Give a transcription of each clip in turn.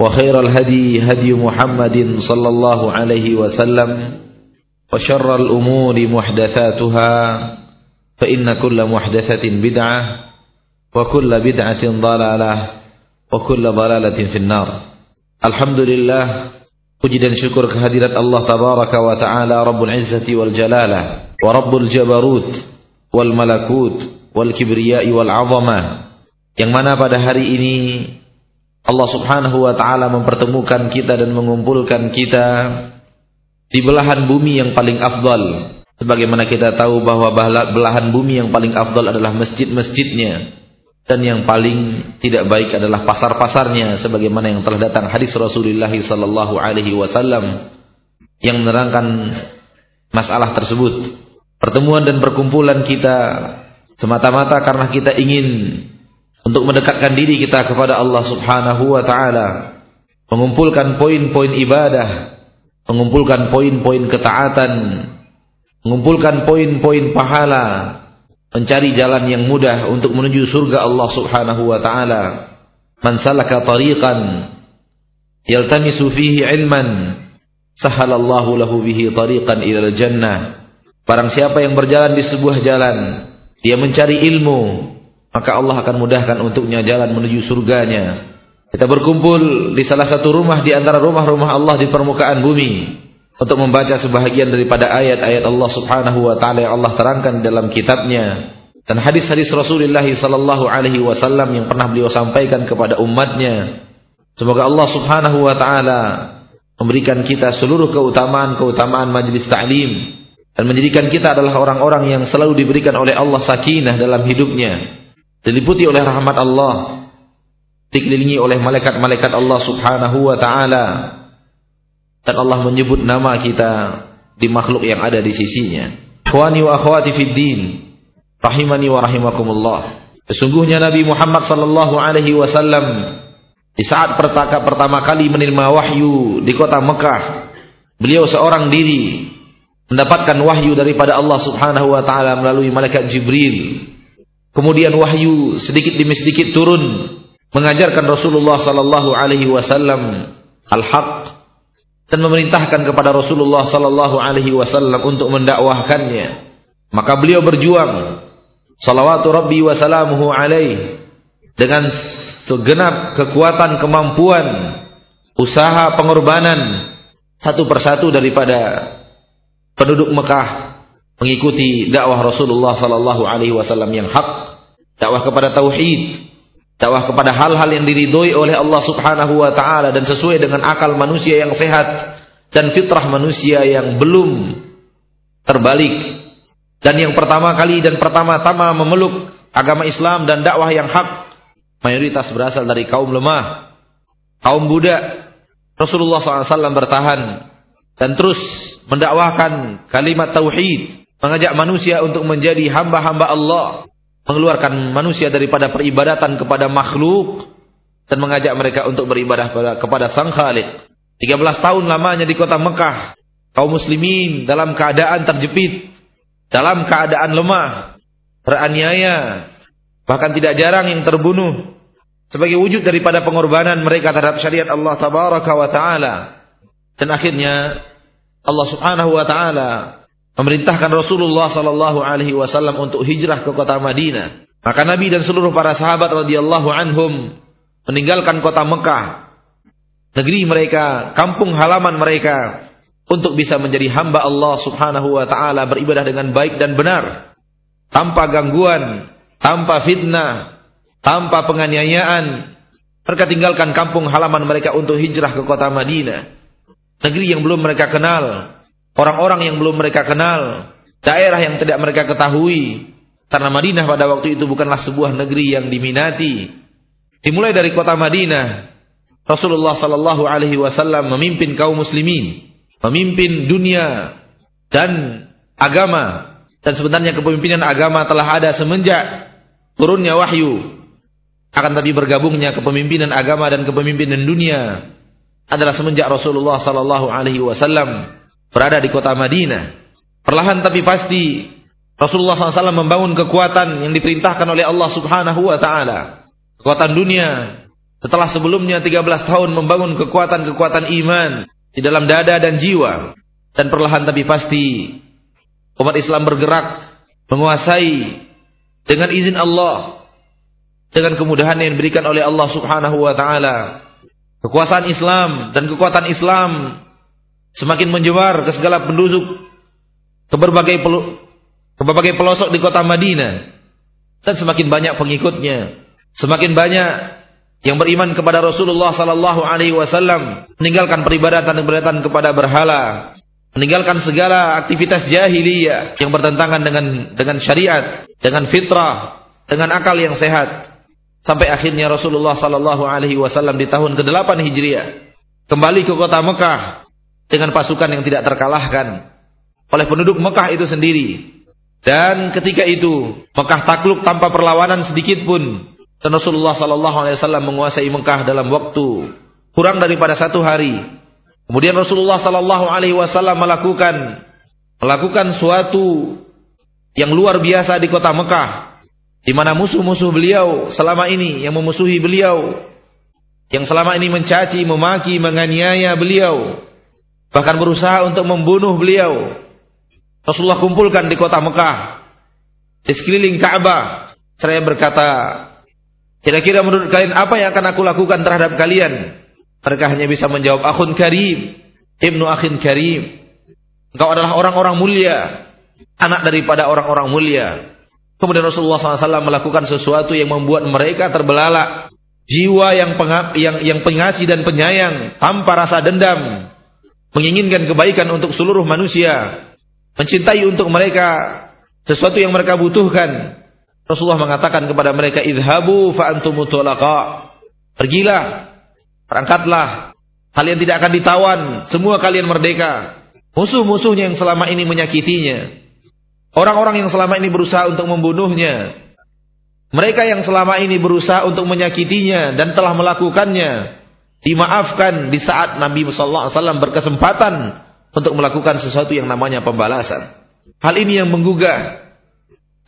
وخير الهدي هدي محمد صلى الله عليه وسلم وشر الأمور محدثاتها فإن كل محدثة بدعة وكل بدعة ضلالة وكل ضلالة في النار. الحمد لله أجد شكر كهدرة الله تبارك وتعالى رب العزة والجلالة ورب الجبروت والملكوت والكبرياء والعظمة yang mana pada hari ini Allah subhanahu wa ta'ala mempertemukan kita dan mengumpulkan kita di belahan bumi yang paling afdal. Sebagaimana kita tahu bahwa belahan bumi yang paling afdal adalah masjid-masjidnya. Dan yang paling tidak baik adalah pasar-pasarnya. Sebagaimana yang telah datang hadis Rasulullah sallallahu alaihi wasallam yang menerangkan masalah tersebut. Pertemuan dan perkumpulan kita semata-mata karena kita ingin untuk mendekatkan diri kita kepada Allah Subhanahu wa taala, mengumpulkan poin-poin ibadah, mengumpulkan poin-poin ketaatan, mengumpulkan poin-poin pahala, mencari jalan yang mudah untuk menuju surga Allah Subhanahu wa taala. Man salaka tariqan yaltamisu fihi ilman, sahalallahu lahu bihi tariqan ila jannah. Barang siapa yang berjalan di sebuah jalan, dia mencari ilmu, maka Allah akan mudahkan untuknya jalan menuju surganya. Kita berkumpul di salah satu rumah di antara rumah-rumah Allah di permukaan bumi untuk membaca sebahagian daripada ayat-ayat Allah Subhanahu wa taala yang Allah terangkan dalam kitabnya dan hadis-hadis Rasulullah sallallahu alaihi wasallam yang pernah beliau sampaikan kepada umatnya. Semoga Allah Subhanahu wa taala memberikan kita seluruh keutamaan-keutamaan majlis ta'lim dan menjadikan kita adalah orang-orang yang selalu diberikan oleh Allah sakinah dalam hidupnya diliputi oleh rahmat Allah, dikelilingi oleh malaikat-malaikat Allah Subhanahu wa taala. Dan Allah menyebut nama kita di makhluk yang ada di sisinya. Ikhwani wa akhwati fid din, rahimani wa rahimakumullah. Sesungguhnya Nabi Muhammad sallallahu alaihi wasallam di saat pertama kali menerima wahyu di kota Mekah, beliau seorang diri mendapatkan wahyu daripada Allah Subhanahu wa taala melalui malaikat Jibril Kemudian wahyu sedikit demi sedikit turun mengajarkan Rasulullah sallallahu alaihi wasallam al-haq dan memerintahkan kepada Rasulullah sallallahu alaihi wasallam untuk mendakwahkannya. Maka beliau berjuang salawatu rabbi wa salamuhu alaihi dengan segenap kekuatan kemampuan usaha pengorbanan satu persatu daripada penduduk Mekah mengikuti dakwah Rasulullah sallallahu alaihi wasallam yang hak, dakwah kepada tauhid, dakwah kepada hal-hal yang diridhoi oleh Allah Subhanahu wa taala dan sesuai dengan akal manusia yang sehat dan fitrah manusia yang belum terbalik. Dan yang pertama kali dan pertama-tama memeluk agama Islam dan dakwah yang hak mayoritas berasal dari kaum lemah, kaum budak. Rasulullah SAW bertahan dan terus mendakwahkan kalimat tauhid mengajak manusia untuk menjadi hamba-hamba Allah, mengeluarkan manusia daripada peribadatan kepada makhluk dan mengajak mereka untuk beribadah kepada Sang Khalik. 13 tahun lamanya di kota Mekah, kaum muslimin dalam keadaan terjepit, dalam keadaan lemah, teraniaya, bahkan tidak jarang yang terbunuh sebagai wujud daripada pengorbanan mereka terhadap syariat Allah tabaraka wa taala. Dan akhirnya Allah Subhanahu wa taala memerintahkan Rasulullah sallallahu alaihi wasallam untuk hijrah ke kota Madinah. Maka Nabi dan seluruh para sahabat radhiyallahu anhum meninggalkan kota Mekah, negeri mereka, kampung halaman mereka untuk bisa menjadi hamba Allah Subhanahu wa taala beribadah dengan baik dan benar tanpa gangguan, tanpa fitnah, tanpa penganiayaan. Mereka tinggalkan kampung halaman mereka untuk hijrah ke kota Madinah. Negeri yang belum mereka kenal, orang-orang yang belum mereka kenal, daerah yang tidak mereka ketahui. Karena Madinah pada waktu itu bukanlah sebuah negeri yang diminati. Dimulai dari kota Madinah, Rasulullah sallallahu alaihi wasallam memimpin kaum muslimin, memimpin dunia dan agama. Dan sebenarnya kepemimpinan agama telah ada semenjak turunnya wahyu. Akan tapi bergabungnya kepemimpinan agama dan kepemimpinan dunia adalah semenjak Rasulullah sallallahu alaihi wasallam berada di kota Madinah. Perlahan tapi pasti Rasulullah SAW membangun kekuatan yang diperintahkan oleh Allah Subhanahu wa taala. Kekuatan dunia setelah sebelumnya 13 tahun membangun kekuatan-kekuatan iman di dalam dada dan jiwa dan perlahan tapi pasti umat Islam bergerak menguasai dengan izin Allah dengan kemudahan yang diberikan oleh Allah Subhanahu wa taala kekuasaan Islam dan kekuatan Islam semakin menyebar ke segala penduduk ke berbagai ke berbagai pelosok di kota Madinah dan semakin banyak pengikutnya semakin banyak yang beriman kepada Rasulullah sallallahu alaihi wasallam meninggalkan peribadatan-peribadatan kepada berhala meninggalkan segala aktivitas jahiliyah yang bertentangan dengan dengan syariat dengan fitrah dengan akal yang sehat. Sampai akhirnya Rasulullah sallallahu alaihi wasallam di tahun ke-8 Hijriah kembali ke kota Mekah dengan pasukan yang tidak terkalahkan oleh penduduk Mekah itu sendiri. Dan ketika itu Mekah takluk tanpa perlawanan sedikit pun. Dan Rasulullah Sallallahu Alaihi Wasallam menguasai Mekah dalam waktu kurang daripada satu hari. Kemudian Rasulullah Sallallahu Alaihi Wasallam melakukan melakukan suatu yang luar biasa di kota Mekah, di mana musuh-musuh beliau selama ini yang memusuhi beliau, yang selama ini mencaci, memaki, menganiaya beliau, bahkan berusaha untuk membunuh beliau. Rasulullah kumpulkan di kota Mekah, di sekeliling Ka'bah. Saya berkata, kira-kira menurut kalian apa yang akan aku lakukan terhadap kalian? Mereka hanya bisa menjawab, akhun karim, ibnu akhin karim. Engkau adalah orang-orang mulia, anak daripada orang-orang mulia. Kemudian Rasulullah SAW melakukan sesuatu yang membuat mereka terbelalak. Jiwa yang, yang, yang pengasih dan penyayang, tanpa rasa dendam, menginginkan kebaikan untuk seluruh manusia, mencintai untuk mereka sesuatu yang mereka butuhkan. Rasulullah mengatakan kepada mereka, "Idhabu fa antum Pergilah, berangkatlah. Kalian tidak akan ditawan, semua kalian merdeka. Musuh-musuhnya yang selama ini menyakitinya, orang-orang yang selama ini berusaha untuk membunuhnya, mereka yang selama ini berusaha untuk menyakitinya dan telah melakukannya, dimaafkan di saat Nabi sallallahu alaihi wasallam berkesempatan untuk melakukan sesuatu yang namanya pembalasan. Hal ini yang menggugah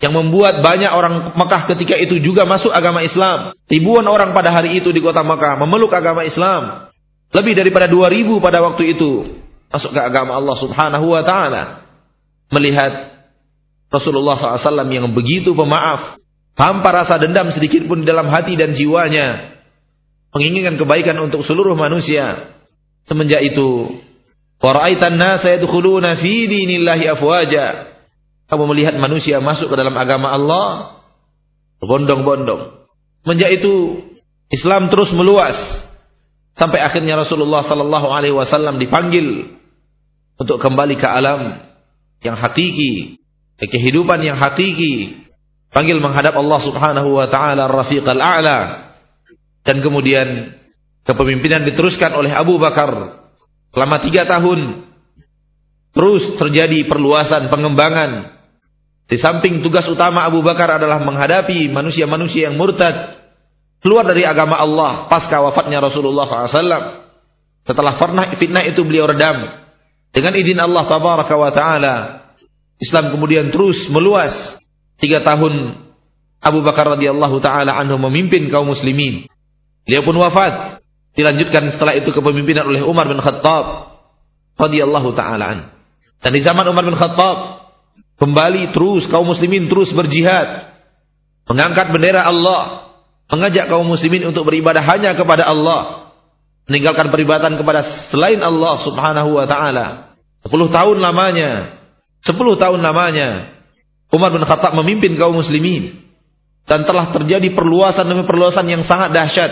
yang membuat banyak orang Mekah ketika itu juga masuk agama Islam. Ribuan orang pada hari itu di kota Mekah memeluk agama Islam. Lebih daripada 2000 pada waktu itu masuk ke agama Allah Subhanahu wa taala. Melihat Rasulullah SAW yang begitu pemaaf, tanpa rasa dendam sedikit pun dalam hati dan jiwanya, menginginkan kebaikan untuk seluruh manusia. Semenjak itu, wa ra'aitan nasa yadkhuluna fi dinillahi afwaja. Kamu melihat manusia masuk ke dalam agama Allah berbondong-bondong. Semenjak itu Islam terus meluas sampai akhirnya Rasulullah sallallahu alaihi wasallam dipanggil untuk kembali ke alam yang hakiki, ke kehidupan yang hakiki, panggil menghadap Allah Subhanahu wa taala Rafiqal A'la dan kemudian kepemimpinan diteruskan oleh Abu Bakar selama tiga tahun. Terus terjadi perluasan, pengembangan. Di samping tugas utama Abu Bakar adalah menghadapi manusia-manusia yang murtad. Keluar dari agama Allah pasca wafatnya Rasulullah SAW. Setelah fitnah, fitnah itu beliau redam. Dengan izin Allah Tabaraka wa Ta'ala. Islam kemudian terus meluas. Tiga tahun Abu Bakar radhiyallahu taala anhu memimpin kaum muslimin. Dia pun wafat. Dilanjutkan setelah itu kepemimpinan oleh Umar bin Khattab radhiyallahu taala an. Dan di zaman Umar bin Khattab kembali terus kaum muslimin terus berjihad. Mengangkat bendera Allah, mengajak kaum muslimin untuk beribadah hanya kepada Allah. Meninggalkan peribadatan kepada selain Allah Subhanahu wa taala. 10 tahun lamanya. 10 tahun lamanya Umar bin Khattab memimpin kaum muslimin dan telah terjadi perluasan demi perluasan yang sangat dahsyat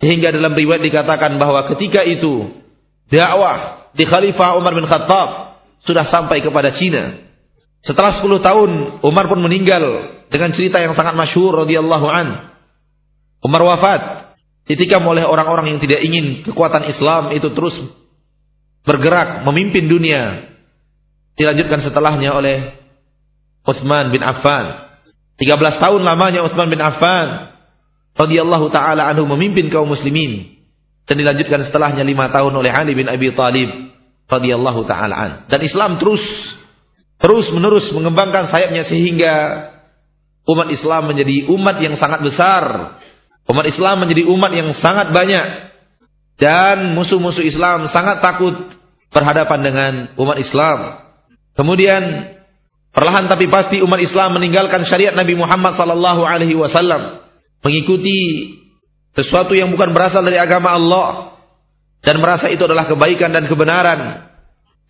hingga dalam riwayat dikatakan bahwa ketika itu dakwah di Khalifah Umar bin Khattab sudah sampai kepada Cina. Setelah 10 tahun Umar pun meninggal dengan cerita yang sangat masyhur radhiyallahu an. Umar wafat ditikam oleh orang-orang yang tidak ingin kekuatan Islam itu terus bergerak memimpin dunia. Dilanjutkan setelahnya oleh Utsman bin Affan 13 tahun lamanya Utsman bin Affan radhiyallahu taala anhu memimpin kaum muslimin dan dilanjutkan setelahnya lima tahun oleh Ali bin Abi Thalib radhiyallahu taala an. Dan Islam terus terus menerus mengembangkan sayapnya sehingga umat Islam menjadi umat yang sangat besar. Umat Islam menjadi umat yang sangat banyak dan musuh-musuh Islam sangat takut berhadapan dengan umat Islam. Kemudian Perlahan tapi pasti umat Islam meninggalkan syariat Nabi Muhammad sallallahu alaihi wasallam, mengikuti sesuatu yang bukan berasal dari agama Allah dan merasa itu adalah kebaikan dan kebenaran.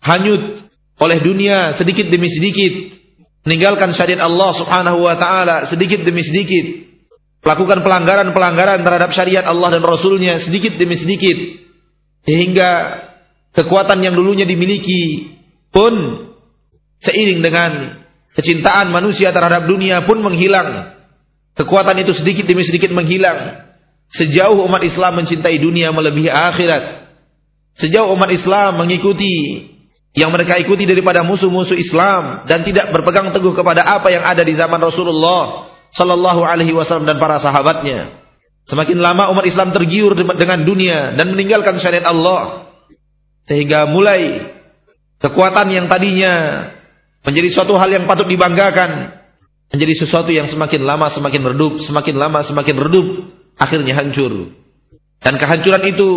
Hanyut oleh dunia sedikit demi sedikit, meninggalkan syariat Allah Subhanahu wa taala sedikit demi sedikit. Melakukan pelanggaran-pelanggaran terhadap syariat Allah dan Rasulnya sedikit demi sedikit. Sehingga kekuatan yang dulunya dimiliki pun Seiring dengan kecintaan manusia terhadap dunia pun menghilang. Kekuatan itu sedikit demi sedikit menghilang. Sejauh umat Islam mencintai dunia melebihi akhirat. Sejauh umat Islam mengikuti yang mereka ikuti daripada musuh-musuh Islam dan tidak berpegang teguh kepada apa yang ada di zaman Rasulullah sallallahu alaihi wasallam dan para sahabatnya. Semakin lama umat Islam tergiur dengan dunia dan meninggalkan syariat Allah sehingga mulai kekuatan yang tadinya menjadi suatu hal yang patut dibanggakan, menjadi sesuatu yang semakin lama semakin redup, semakin lama semakin redup, akhirnya hancur. Dan kehancuran itu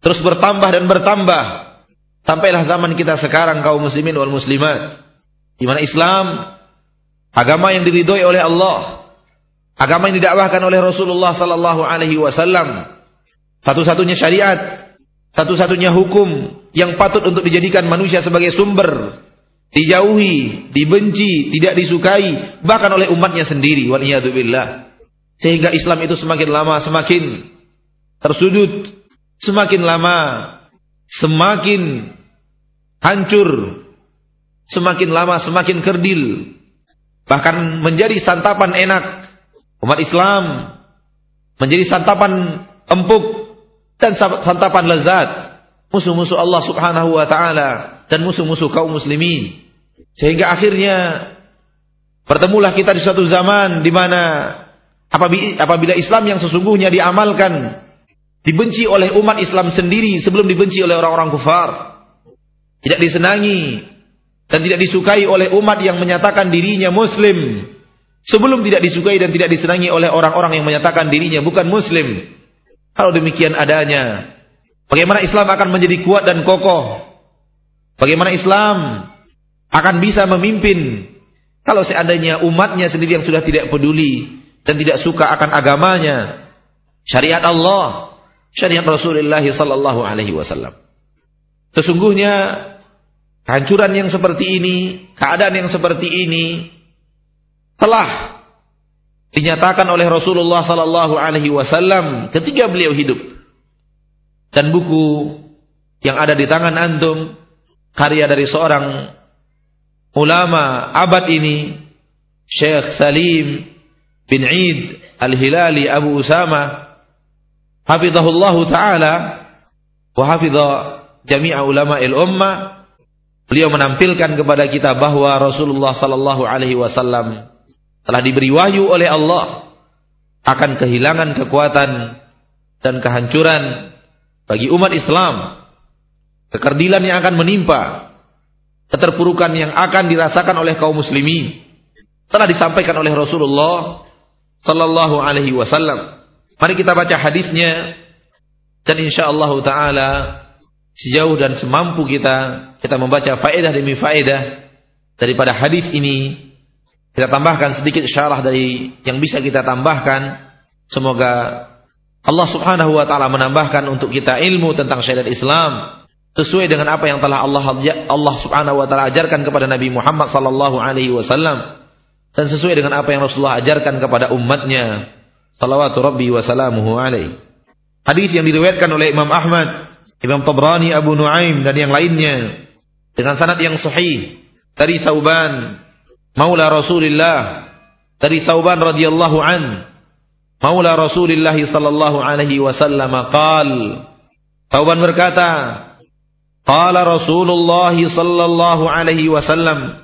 terus bertambah dan bertambah sampailah zaman kita sekarang kaum muslimin wal muslimat di mana Islam agama yang diridhoi oleh Allah, agama yang didakwahkan oleh Rasulullah sallallahu alaihi wasallam, satu-satunya syariat, satu-satunya hukum yang patut untuk dijadikan manusia sebagai sumber dijauhi, dibenci, tidak disukai bahkan oleh umatnya sendiri waliyadzubillah. Sehingga Islam itu semakin lama semakin tersudut, semakin lama semakin hancur, semakin lama semakin kerdil. Bahkan menjadi santapan enak umat Islam menjadi santapan empuk dan santapan lezat musuh-musuh Allah Subhanahu wa taala dan musuh-musuh kaum muslimin. Sehingga akhirnya bertemulah kita di suatu zaman di mana apabila Islam yang sesungguhnya diamalkan dibenci oleh umat Islam sendiri sebelum dibenci oleh orang-orang kufar. Tidak disenangi dan tidak disukai oleh umat yang menyatakan dirinya muslim sebelum tidak disukai dan tidak disenangi oleh orang-orang yang menyatakan dirinya bukan muslim. Kalau demikian adanya, bagaimana Islam akan menjadi kuat dan kokoh? Bagaimana Islam akan bisa memimpin kalau seandainya umatnya sendiri yang sudah tidak peduli dan tidak suka akan agamanya, syariat Allah, syariat Rasulullah sallallahu alaihi wasallam. Sesungguhnya kehancuran yang seperti ini, keadaan yang seperti ini telah dinyatakan oleh Rasulullah sallallahu alaihi wasallam ketika beliau hidup. Dan buku yang ada di tangan antum karya dari seorang ulama abad ini Syekh Salim bin Eid Al-Hilali Abu Usama hafizahullah taala wa hafidha jami'a ulama il-ummah beliau menampilkan kepada kita bahwa Rasulullah sallallahu alaihi wasallam telah diberi wahyu oleh Allah akan kehilangan kekuatan dan kehancuran bagi umat Islam kekerdilan yang akan menimpa keterpurukan yang akan dirasakan oleh kaum muslimin telah disampaikan oleh Rasulullah sallallahu alaihi wasallam. Mari kita baca hadisnya dan insyaallah taala sejauh dan semampu kita kita membaca faedah demi faedah daripada hadis ini. Kita tambahkan sedikit syarah dari yang bisa kita tambahkan. Semoga Allah Subhanahu wa taala menambahkan untuk kita ilmu tentang syariat Islam sesuai dengan apa yang telah Allah Allah Subhanahu wa taala ajarkan kepada Nabi Muhammad sallallahu alaihi wasallam dan sesuai dengan apa yang Rasulullah ajarkan kepada umatnya. Salawatu rabbi wa salamuhu alaihi. Hadis yang diriwayatkan oleh Imam Ahmad, Imam Tabrani, Abu Nuaim dan yang lainnya dengan sanad yang sahih. Dari Sauban maula Rasulullah dari Sauban radhiyallahu an maula Rasulullah sallallahu alaihi wasallam qaal Sauban berkata qala Rasulullah sallallahu alaihi wasallam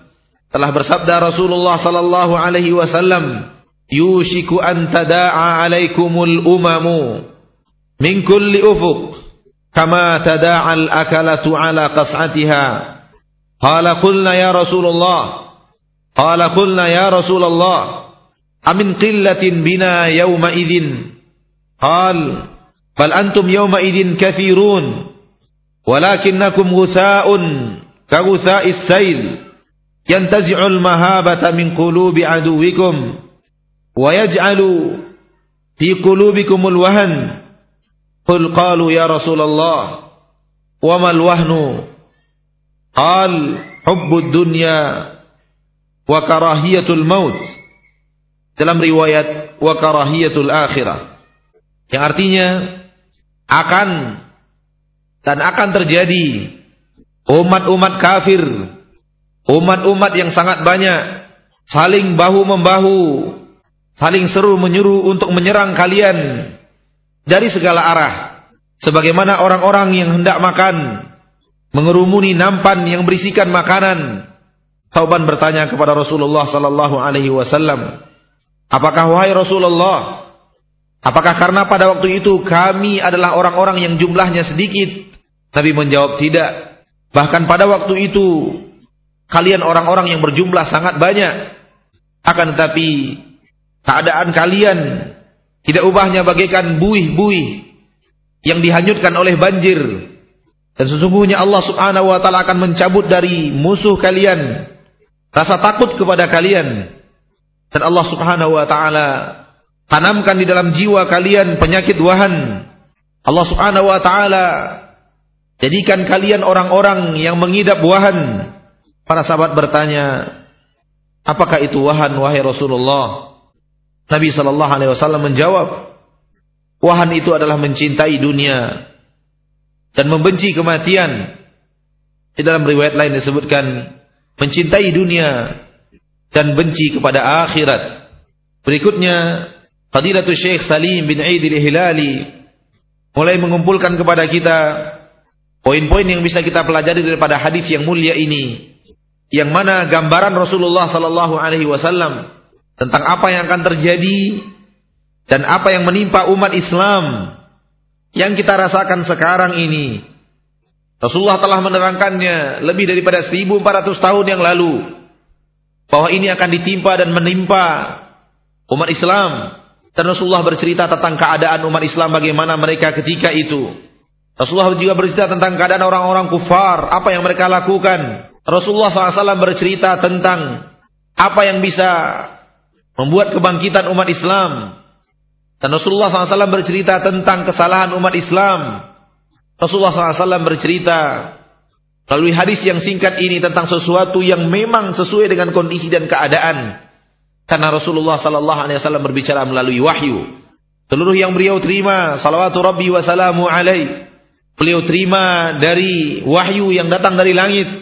telah bersabda Rasulullah sallallahu alaihi wasallam, "Yushiku an tada'a 'alaikumul umamu min kulli ufuq kama tada'a al-akalatu 'ala qas'atiha." Qala qulna ya Rasulullah Qala qulna ya Rasulullah Amin qillatin bina yawma idin Qal Bal antum yawma idin kathirun Walakinnakum gusa'un Kagusa'is sayl yantazi'ul mahabata min qulubi aduwikum wa yaj'alu fi qulubikumul wahan qul qalu ya rasulullah wa mal wahnu qal hubbud dunya wa karahiyatul maut dalam riwayat wa karahiyatul akhirah yang artinya akan dan akan terjadi umat-umat kafir Umat-umat yang sangat banyak saling bahu membahu, saling seru menyuruh untuk menyerang kalian dari segala arah. Sebagaimana orang-orang yang hendak makan mengerumuni nampan yang berisikan makanan. Tauban bertanya kepada Rasulullah sallallahu alaihi wasallam, "Apakah wahai Rasulullah, apakah karena pada waktu itu kami adalah orang-orang yang jumlahnya sedikit?" Nabi menjawab, "Tidak. Bahkan pada waktu itu Kalian orang-orang yang berjumlah sangat banyak. Akan tetapi keadaan kalian tidak ubahnya bagaikan buih-buih yang dihanyutkan oleh banjir. Dan sesungguhnya Allah subhanahu wa ta'ala akan mencabut dari musuh kalian. Rasa takut kepada kalian. Dan Allah subhanahu wa ta'ala tanamkan di dalam jiwa kalian penyakit wahan. Allah subhanahu wa ta'ala jadikan kalian orang-orang yang mengidap wahan. Para sahabat bertanya, apakah itu wahan wahai Rasulullah? Nabi sallallahu alaihi wasallam menjawab, wahan itu adalah mencintai dunia dan membenci kematian. Di dalam riwayat lain disebutkan mencintai dunia dan benci kepada akhirat. Berikutnya, Fadilatul Syekh Salim bin Aid al-Hilali mulai mengumpulkan kepada kita poin-poin yang bisa kita pelajari daripada hadis yang mulia ini yang mana gambaran Rasulullah sallallahu alaihi wasallam tentang apa yang akan terjadi dan apa yang menimpa umat Islam yang kita rasakan sekarang ini. Rasulullah telah menerangkannya lebih daripada 1400 tahun yang lalu bahwa ini akan ditimpa dan menimpa umat Islam dan Rasulullah bercerita tentang keadaan umat Islam bagaimana mereka ketika itu. Rasulullah juga bercerita tentang keadaan orang-orang kufar, apa yang mereka lakukan Rasulullah SAW bercerita tentang apa yang bisa membuat kebangkitan umat Islam. Dan Rasulullah SAW bercerita tentang kesalahan umat Islam. Rasulullah SAW bercerita melalui hadis yang singkat ini tentang sesuatu yang memang sesuai dengan kondisi dan keadaan. Karena Rasulullah SAW berbicara melalui wahyu. Seluruh yang beliau terima, salawatu Rabbi wa salamu alaih. Beliau terima dari wahyu yang datang dari langit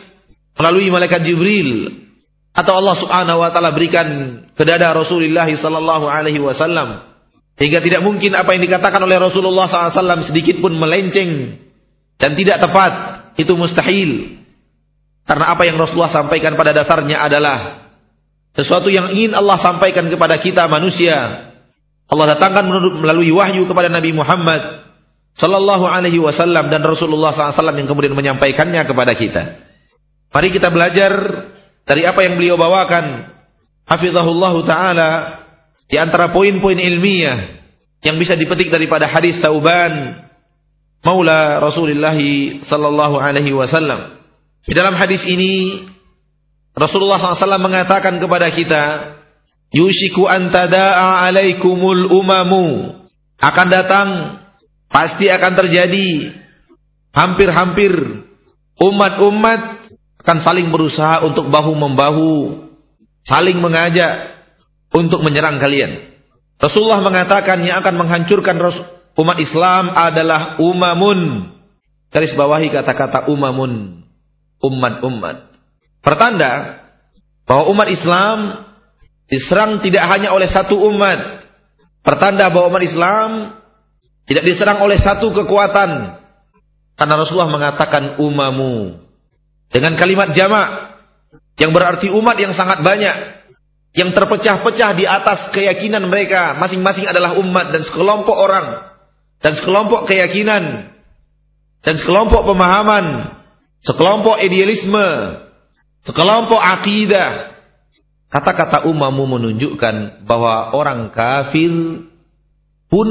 melalui malaikat Jibril atau Allah Subhanahu wa taala berikan ke dada Rasulullah sallallahu alaihi wasallam. Sehingga tidak mungkin apa yang dikatakan oleh Rasulullah SAW sedikit pun melenceng dan tidak tepat itu mustahil. Karena apa yang Rasulullah sampaikan pada dasarnya adalah sesuatu yang ingin Allah sampaikan kepada kita manusia. Allah datangkan melalui wahyu kepada Nabi Muhammad sallallahu alaihi wasallam dan Rasulullah SAW yang kemudian menyampaikannya kepada kita Mari kita belajar dari apa yang beliau bawakan. Hafizahullah taala di antara poin-poin ilmiah yang bisa dipetik daripada hadis Tauban Maula Rasulullah sallallahu alaihi wasallam. Di dalam hadis ini Rasulullah SAW mengatakan kepada kita, Yushiku antada'a alaikumul umamu. Akan datang, pasti akan terjadi. Hampir-hampir umat-umat akan saling berusaha untuk bahu-membahu. Saling mengajak untuk menyerang kalian. Rasulullah mengatakan yang akan menghancurkan umat Islam adalah umamun. Garis bawahi kata-kata umamun. Umat-umat. Pertanda bahwa umat Islam diserang tidak hanya oleh satu umat. Pertanda bahwa umat Islam tidak diserang oleh satu kekuatan. Karena Rasulullah mengatakan umamu. Dengan kalimat jamak. Yang berarti umat yang sangat banyak. Yang terpecah-pecah di atas keyakinan mereka. Masing-masing adalah umat dan sekelompok orang. Dan sekelompok keyakinan. Dan sekelompok pemahaman. Sekelompok idealisme Sekelompok akidah. Kata-kata umamu menunjukkan bahwa orang kafir pun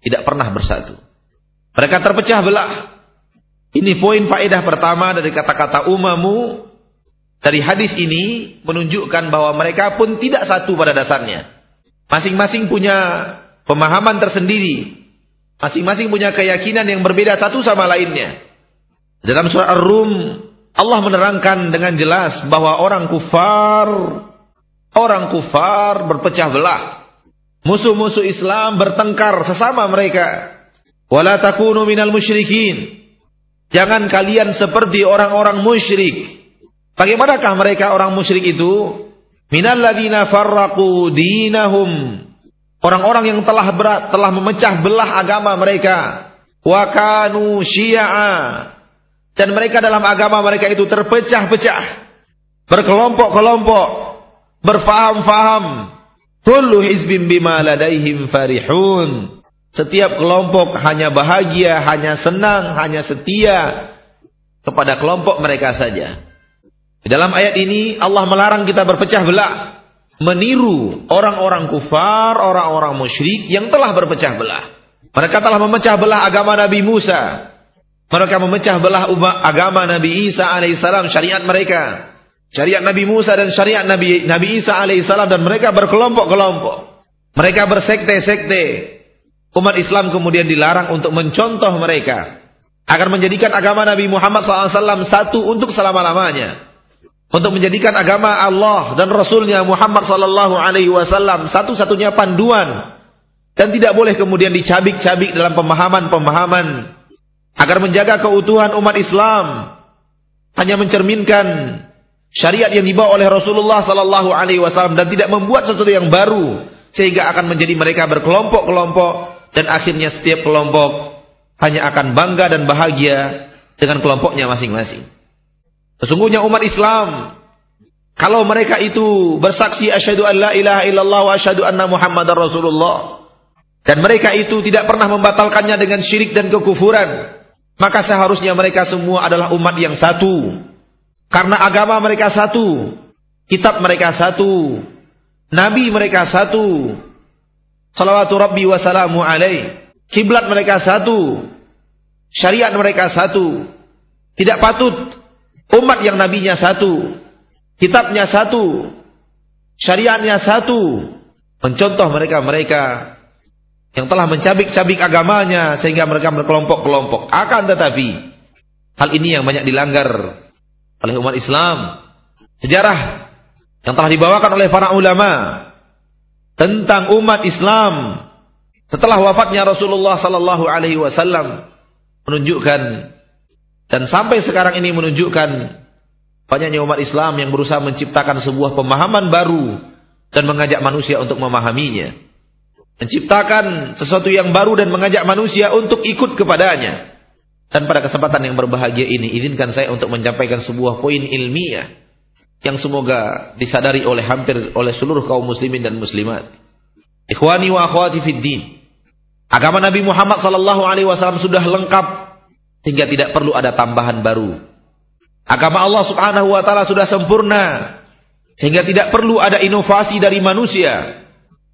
tidak pernah bersatu. Mereka terpecah belah. Ini poin faedah pertama dari kata-kata umamu. Dari hadis ini menunjukkan bahwa mereka pun tidak satu pada dasarnya. Masing-masing punya pemahaman tersendiri. Masing-masing punya keyakinan yang berbeda satu sama lainnya. Dalam surah Ar-Rum Allah menerangkan dengan jelas bahwa orang kufar orang kufar berpecah belah. Musuh-musuh Islam bertengkar sesama mereka. Wala takunu minal musyrikin. Jangan kalian seperti orang-orang musyrik. Bagaimanakah mereka orang musyrik itu? Minal ladina farraqu dinahum. Orang-orang yang telah berat, telah memecah belah agama mereka. Wa kanu syi'a dan mereka dalam agama mereka itu terpecah-pecah. Berkelompok-kelompok. Berfaham-faham. Kullu hizbim bima ladaihim farihun. Setiap kelompok hanya bahagia, hanya senang, hanya setia kepada kelompok mereka saja. Di dalam ayat ini Allah melarang kita berpecah belah. Meniru orang-orang kufar, orang-orang musyrik yang telah berpecah belah. Mereka telah memecah belah agama Nabi Musa. Mereka memecah belah agama Nabi Isa alaihissalam, syariat mereka. Syariat Nabi Musa dan syariat Nabi Nabi Isa alaihissalam dan mereka berkelompok-kelompok. Mereka bersekte-sekte. Umat Islam kemudian dilarang untuk mencontoh mereka. Agar menjadikan agama Nabi Muhammad SAW satu untuk selama-lamanya. Untuk menjadikan agama Allah dan Rasulnya Muhammad Sallallahu Alaihi Wasallam satu-satunya panduan dan tidak boleh kemudian dicabik-cabik dalam pemahaman-pemahaman agar menjaga keutuhan umat Islam hanya mencerminkan syariat yang dibawa oleh Rasulullah sallallahu alaihi wasallam dan tidak membuat sesuatu yang baru sehingga akan menjadi mereka berkelompok-kelompok dan akhirnya setiap kelompok hanya akan bangga dan bahagia dengan kelompoknya masing-masing. Sesungguhnya umat Islam kalau mereka itu bersaksi asyhadu an la ilaha illallah wa asyhadu anna muhammadar rasulullah dan mereka itu tidak pernah membatalkannya dengan syirik dan kekufuran maka seharusnya mereka semua adalah umat yang satu. Karena agama mereka satu. Kitab mereka satu. Nabi mereka satu. Salawatu Rabbi wa salamu alaih. Kiblat mereka satu. Syariat mereka satu. Tidak patut umat yang nabinya satu. Kitabnya satu. Syariatnya satu. Mencontoh mereka-mereka yang telah mencabik-cabik agamanya sehingga mereka berkelompok-kelompok. Akan tetapi hal ini yang banyak dilanggar oleh umat Islam. Sejarah yang telah dibawakan oleh para ulama tentang umat Islam setelah wafatnya Rasulullah sallallahu alaihi wasallam menunjukkan dan sampai sekarang ini menunjukkan banyaknya umat Islam yang berusaha menciptakan sebuah pemahaman baru dan mengajak manusia untuk memahaminya menciptakan sesuatu yang baru dan mengajak manusia untuk ikut kepadanya. Dan pada kesempatan yang berbahagia ini, izinkan saya untuk menyampaikan sebuah poin ilmiah yang semoga disadari oleh hampir oleh seluruh kaum muslimin dan muslimat. Ikhwani wa akhwati fid din. Agama Nabi Muhammad sallallahu alaihi wasallam sudah lengkap hingga tidak perlu ada tambahan baru. Agama Allah Subhanahu wa taala sudah sempurna sehingga tidak perlu ada inovasi dari manusia.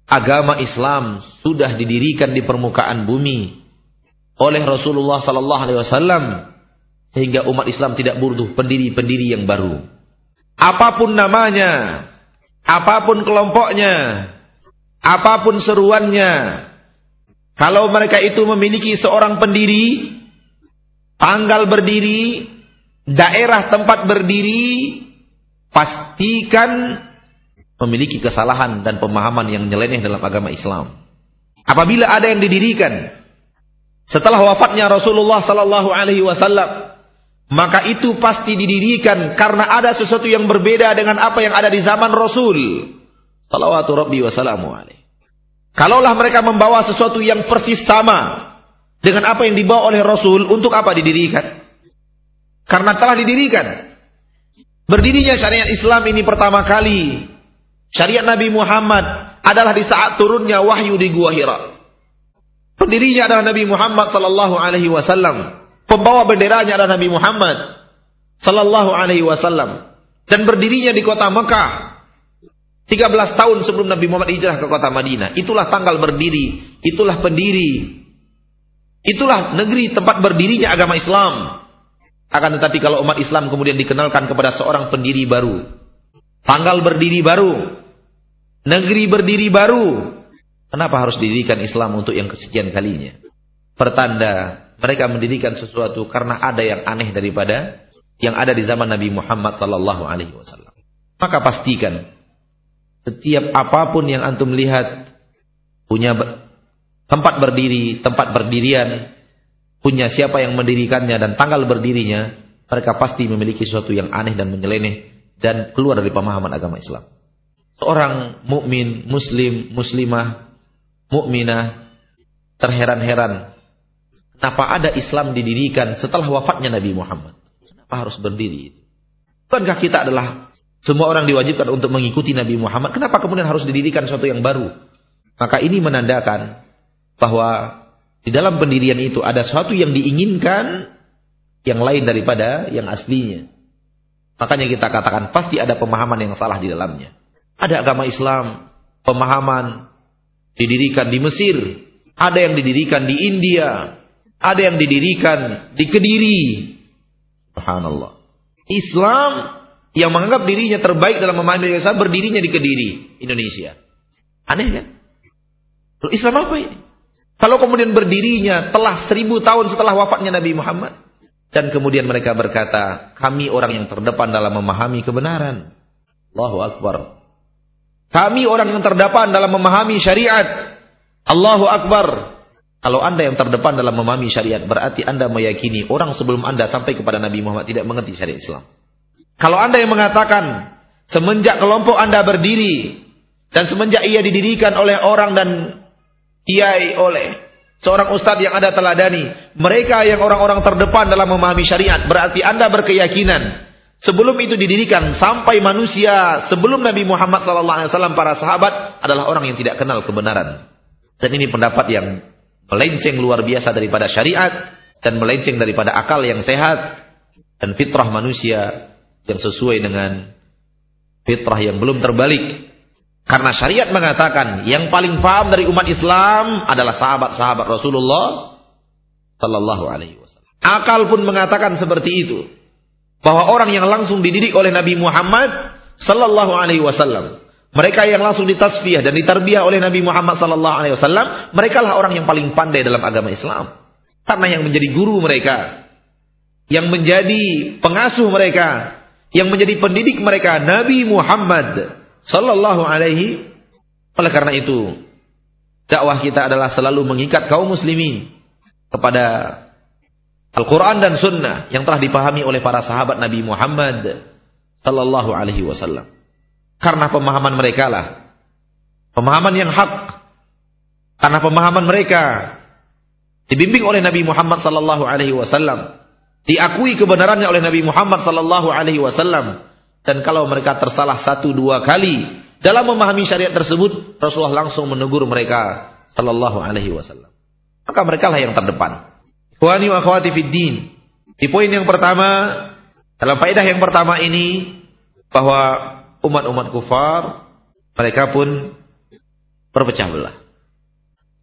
Agama Islam sudah didirikan di permukaan bumi oleh Rasulullah sallallahu alaihi wasallam sehingga umat Islam tidak butuh pendiri-pendiri yang baru. Apa pun namanya, apa pun kelompoknya, apa pun seruannya, kalau mereka itu memiliki seorang pendiri, tanggal berdiri, daerah tempat berdiri, pastikan memiliki kesalahan dan pemahaman yang nyeleneh dalam agama Islam. Apabila ada yang didirikan setelah wafatnya Rasulullah sallallahu alaihi wasallam maka itu pasti didirikan karena ada sesuatu yang berbeda dengan apa yang ada di zaman Rasul. Salawatu Rabbi wa salamu alaih. Kalaulah mereka membawa sesuatu yang persis sama dengan apa yang dibawa oleh Rasul, untuk apa didirikan? Karena telah didirikan. Berdirinya syariat Islam ini pertama kali. Syariat Nabi Muhammad adalah di saat turunnya wahyu di Gua Hira. Pendirinya adalah Nabi Muhammad sallallahu alaihi wasallam. Pembawa benderanya adalah Nabi Muhammad sallallahu alaihi wasallam dan berdirinya di kota Mekah 13 tahun sebelum Nabi Muhammad hijrah ke kota Madinah. Itulah tanggal berdiri, itulah pendiri. Itulah negeri tempat berdirinya agama Islam. Akan tetapi kalau umat Islam kemudian dikenalkan kepada seorang pendiri baru, tanggal berdiri baru, negeri berdiri baru, kenapa harus didirikan Islam untuk yang kesekian kalinya? Pertanda mereka mendirikan sesuatu karena ada yang aneh daripada yang ada di zaman Nabi Muhammad sallallahu alaihi wasallam. Maka pastikan setiap apa pun yang antum lihat punya tempat berdiri, tempat berdirian, punya siapa yang mendirikannya dan tanggal berdirinya, mereka pasti memiliki sesuatu yang aneh dan menyeleneh dan keluar dari pemahaman agama Islam. Seorang mukmin, muslim, muslimah, mukminah terheran-heran Kenapa ada Islam didirikan setelah wafatnya Nabi Muhammad? Kenapa harus berdiri? Bukankah kita adalah semua orang diwajibkan untuk mengikuti Nabi Muhammad? Kenapa kemudian harus didirikan sesuatu yang baru? Maka ini menandakan bahwa di dalam pendirian itu ada sesuatu yang diinginkan yang lain daripada yang aslinya. Makanya kita katakan pasti ada pemahaman yang salah di dalamnya. Ada agama Islam, pemahaman didirikan di Mesir, ada yang didirikan di India, ada yang didirikan di Kediri. Subhanallah. Islam yang menganggap dirinya terbaik dalam memahami Islam berdirinya di Kediri, Indonesia. Aneh kan? Loh, Islam apa ini? Kalau kemudian berdirinya telah seribu tahun setelah wafatnya Nabi Muhammad. Dan kemudian mereka berkata, kami orang yang terdepan dalam memahami kebenaran. Allahu Akbar. Kami orang yang terdepan dalam memahami syariat. Allahu Akbar. Kalau anda yang terdepan dalam memahami syariat, berarti anda meyakini orang sebelum anda sampai kepada Nabi Muhammad tidak mengerti syariat Islam. Kalau anda yang mengatakan, semenjak kelompok anda berdiri, dan semenjak ia didirikan oleh orang dan kiai oleh seorang ustadz yang ada teladani, mereka yang orang-orang terdepan dalam memahami syariat, berarti anda berkeyakinan, sebelum itu didirikan sampai manusia, sebelum Nabi Muhammad SAW, para sahabat adalah orang yang tidak kenal kebenaran. Dan ini pendapat yang melenceng luar biasa daripada syariat dan melenceng daripada akal yang sehat dan fitrah manusia yang sesuai dengan fitrah yang belum terbalik. Karena syariat mengatakan yang paling paham dari umat Islam adalah sahabat-sahabat Rasulullah sallallahu alaihi wasallam. Akal pun mengatakan seperti itu. Bahwa orang yang langsung dididik oleh Nabi Muhammad sallallahu alaihi wasallam mereka yang langsung ditasfiyah dan ditarbiyah oleh Nabi Muhammad sallallahu alaihi wasallam, mereka lah orang yang paling pandai dalam agama Islam. Karena yang menjadi guru mereka, yang menjadi pengasuh mereka, yang menjadi pendidik mereka Nabi Muhammad sallallahu alaihi oleh karena itu dakwah kita adalah selalu mengikat kaum muslimin kepada Al-Quran dan Sunnah yang telah dipahami oleh para sahabat Nabi Muhammad sallallahu alaihi wasallam. Karena pemahaman mereka lah. Pemahaman yang hak. Karena pemahaman mereka dibimbing oleh Nabi Muhammad sallallahu alaihi wasallam, diakui kebenarannya oleh Nabi Muhammad sallallahu alaihi wasallam. Dan kalau mereka tersalah satu dua kali dalam memahami syariat tersebut, Rasulullah langsung menegur mereka sallallahu alaihi wasallam. Maka mereka lah yang terdepan. Ikhwani wa akhwati fid din. Di poin yang pertama, Dalam faedah yang pertama ini bahwa umat-umat kufar mereka pun berpecah belah.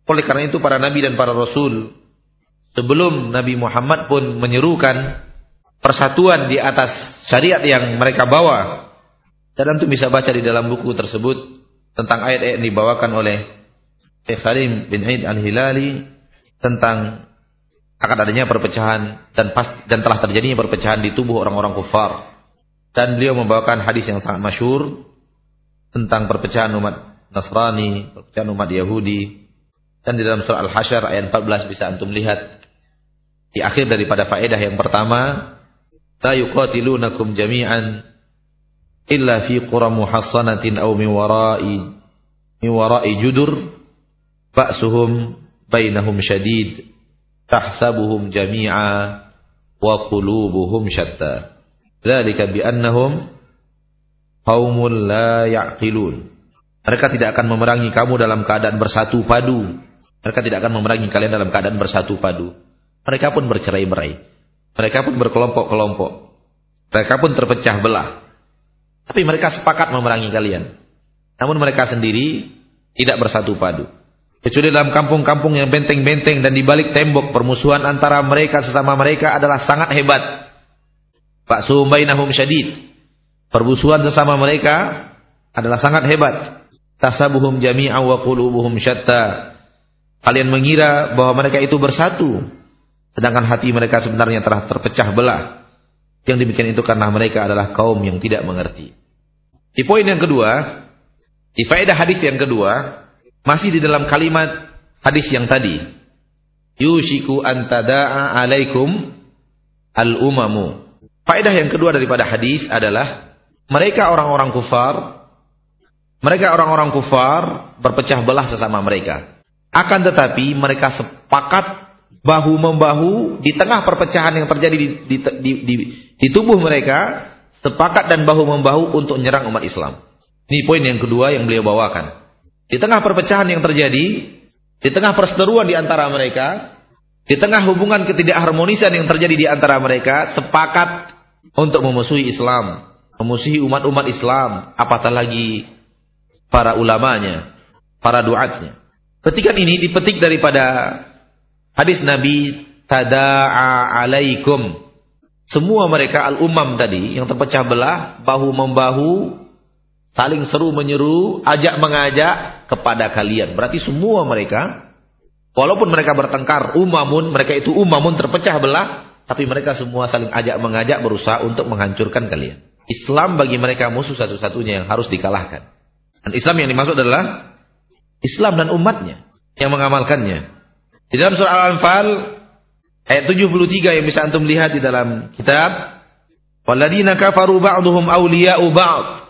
Oleh karena itu para nabi dan para rasul sebelum Nabi Muhammad pun menyerukan persatuan di atas syariat yang mereka bawa. Dan tentu bisa baca di dalam buku tersebut tentang ayat-ayat yang dibawakan oleh Syekh Salim bin Aid Al-Hilali tentang akan adanya perpecahan dan pas, dan telah terjadinya perpecahan di tubuh orang-orang kufar. Dan beliau membawakan hadis yang sangat masyur tentang perpecahan umat Nasrani, perpecahan umat Yahudi. Dan di dalam surah Al-Hasyr ayat 14 bisa antum lihat di akhir daripada faedah yang pertama la yuqatilunakum jami'an illa fi qura muhassanatin aw min wara'i min wara'i judur ba'suhum bainahum syadid tahsabuhum jami'a wa qulubuhum syatta dzalika bi annahum qaumul la ya'qilun mereka tidak akan memerangi kamu dalam keadaan bersatu padu mereka tidak akan memerangi kalian dalam keadaan bersatu padu mereka pun bercerai-berai mereka pun berkelompok-kelompok. Mereka pun terpecah belah. Tapi mereka sepakat memerangi kalian. Namun mereka sendiri tidak bersatu padu. Kecuali dalam kampung-kampung yang benteng-benteng dan di balik tembok permusuhan antara mereka sesama mereka adalah sangat hebat. Pak Suhumbainahum syadid. Permusuhan sesama mereka adalah sangat hebat. Tasabuhum jami'a wa qulubuhum syatta. Kalian mengira bahwa mereka itu bersatu, Sedangkan hati mereka sebenarnya telah terpecah belah. Yang demikian itu karena mereka adalah kaum yang tidak mengerti. Di poin yang kedua, di faedah hadis yang kedua, masih di dalam kalimat hadis yang tadi. Yushiku antada'a alaikum al-umamu. Faedah yang kedua daripada hadis adalah mereka orang-orang kufar, mereka orang-orang kufar berpecah belah sesama mereka. Akan tetapi mereka sepakat bahu membahu di tengah perpecahan yang terjadi di, di, di, di, di tubuh mereka sepakat dan bahu membahu untuk menyerang umat Islam. Ini poin yang kedua yang beliau bawakan. Di tengah perpecahan yang terjadi, di tengah perseteruan di antara mereka, di tengah hubungan ketidakharmonisan yang terjadi di antara mereka, sepakat untuk memusuhi Islam, memusuhi umat-umat Islam, apatah lagi para ulamanya, para duatnya. Petikan ini dipetik daripada Hadis Nabi tada'a alaikum. Semua mereka al-umam tadi yang terpecah belah, bahu membahu, saling seru menyeru, ajak mengajak kepada kalian. Berarti semua mereka walaupun mereka bertengkar, umamun, mereka itu umamun terpecah belah, tapi mereka semua saling ajak mengajak berusaha untuk menghancurkan kalian. Islam bagi mereka musuh satu-satunya yang harus dikalahkan. Dan Islam yang dimaksud adalah Islam dan umatnya yang mengamalkannya. Di dalam surah Al-Anfal ayat 73 yang bisa antum lihat di dalam kitab, "Walladzina kafaru ba'dhum awliya'u ba'd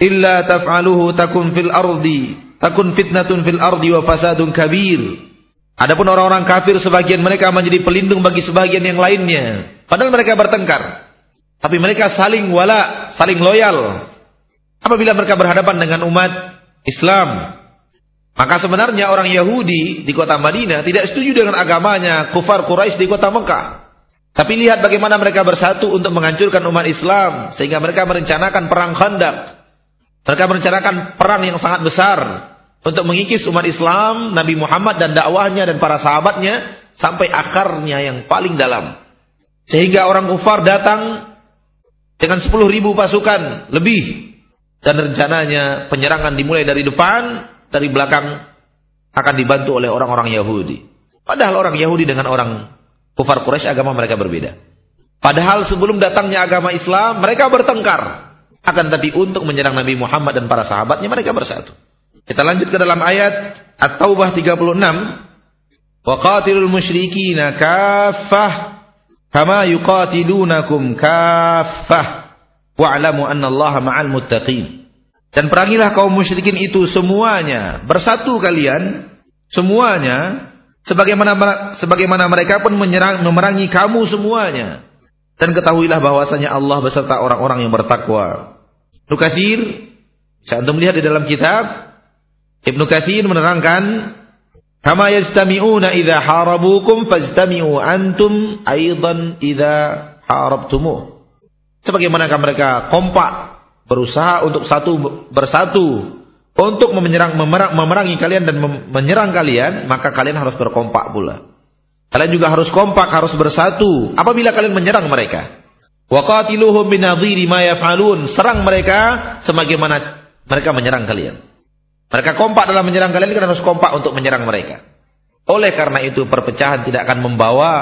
illa taf'aluhu takun fil ardi takun fitnatun fil ardi wa fasadun kabir." Adapun orang-orang kafir sebagian mereka menjadi pelindung bagi sebagian yang lainnya, padahal mereka bertengkar. Tapi mereka saling wala, saling loyal. Apabila mereka berhadapan dengan umat Islam, maka sebenarnya orang Yahudi di kota Madinah tidak setuju dengan agamanya kufar Quraisy di kota Mekah. Tapi lihat bagaimana mereka bersatu untuk menghancurkan umat Islam sehingga mereka merencanakan perang Khandaq. Mereka merencanakan perang yang sangat besar untuk mengikis umat Islam, Nabi Muhammad dan dakwahnya dan para sahabatnya sampai akarnya yang paling dalam. Sehingga orang kufar datang dengan 10 ribu pasukan lebih dan rencananya penyerangan dimulai dari depan dari belakang akan dibantu oleh orang-orang Yahudi. Padahal orang Yahudi dengan orang kufar Quraisy agama mereka berbeda. Padahal sebelum datangnya agama Islam mereka bertengkar. Akan tapi untuk menyerang Nabi Muhammad dan para sahabatnya mereka bersatu. Kita lanjut ke dalam ayat At-Taubah 36. Wa qatilul musyrikina kaffah kama yuqatilunakum kaffah wa'lamu anna Allah ma'al. Dan perangilah kaum musyrikin itu semuanya. Bersatu kalian. Semuanya. Sebagaimana sebagaimana mereka pun menyerang, memerangi kamu semuanya. Dan ketahuilah bahwasanya Allah beserta orang-orang yang bertakwa. Ibnu Katsir, saya antum lihat di dalam kitab Ibnu Katsir menerangkan, "Kama yastami'una idza harabukum fastami'u antum aidan idza harabtumuh." Sebagaimana mereka kompak berusaha untuk satu bersatu untuk menyerang memerang, memerangi kalian dan menyerang kalian, maka kalian harus berkompak pula. Kalian juga harus kompak, harus bersatu apabila kalian menyerang mereka. Waqatiluhum binadhiri ma yaf'alun. Serang mereka sebagaimana mereka menyerang kalian. Mereka kompak dalam menyerang kalian, kalian harus kompak untuk menyerang mereka. Oleh karena itu perpecahan tidak akan membawa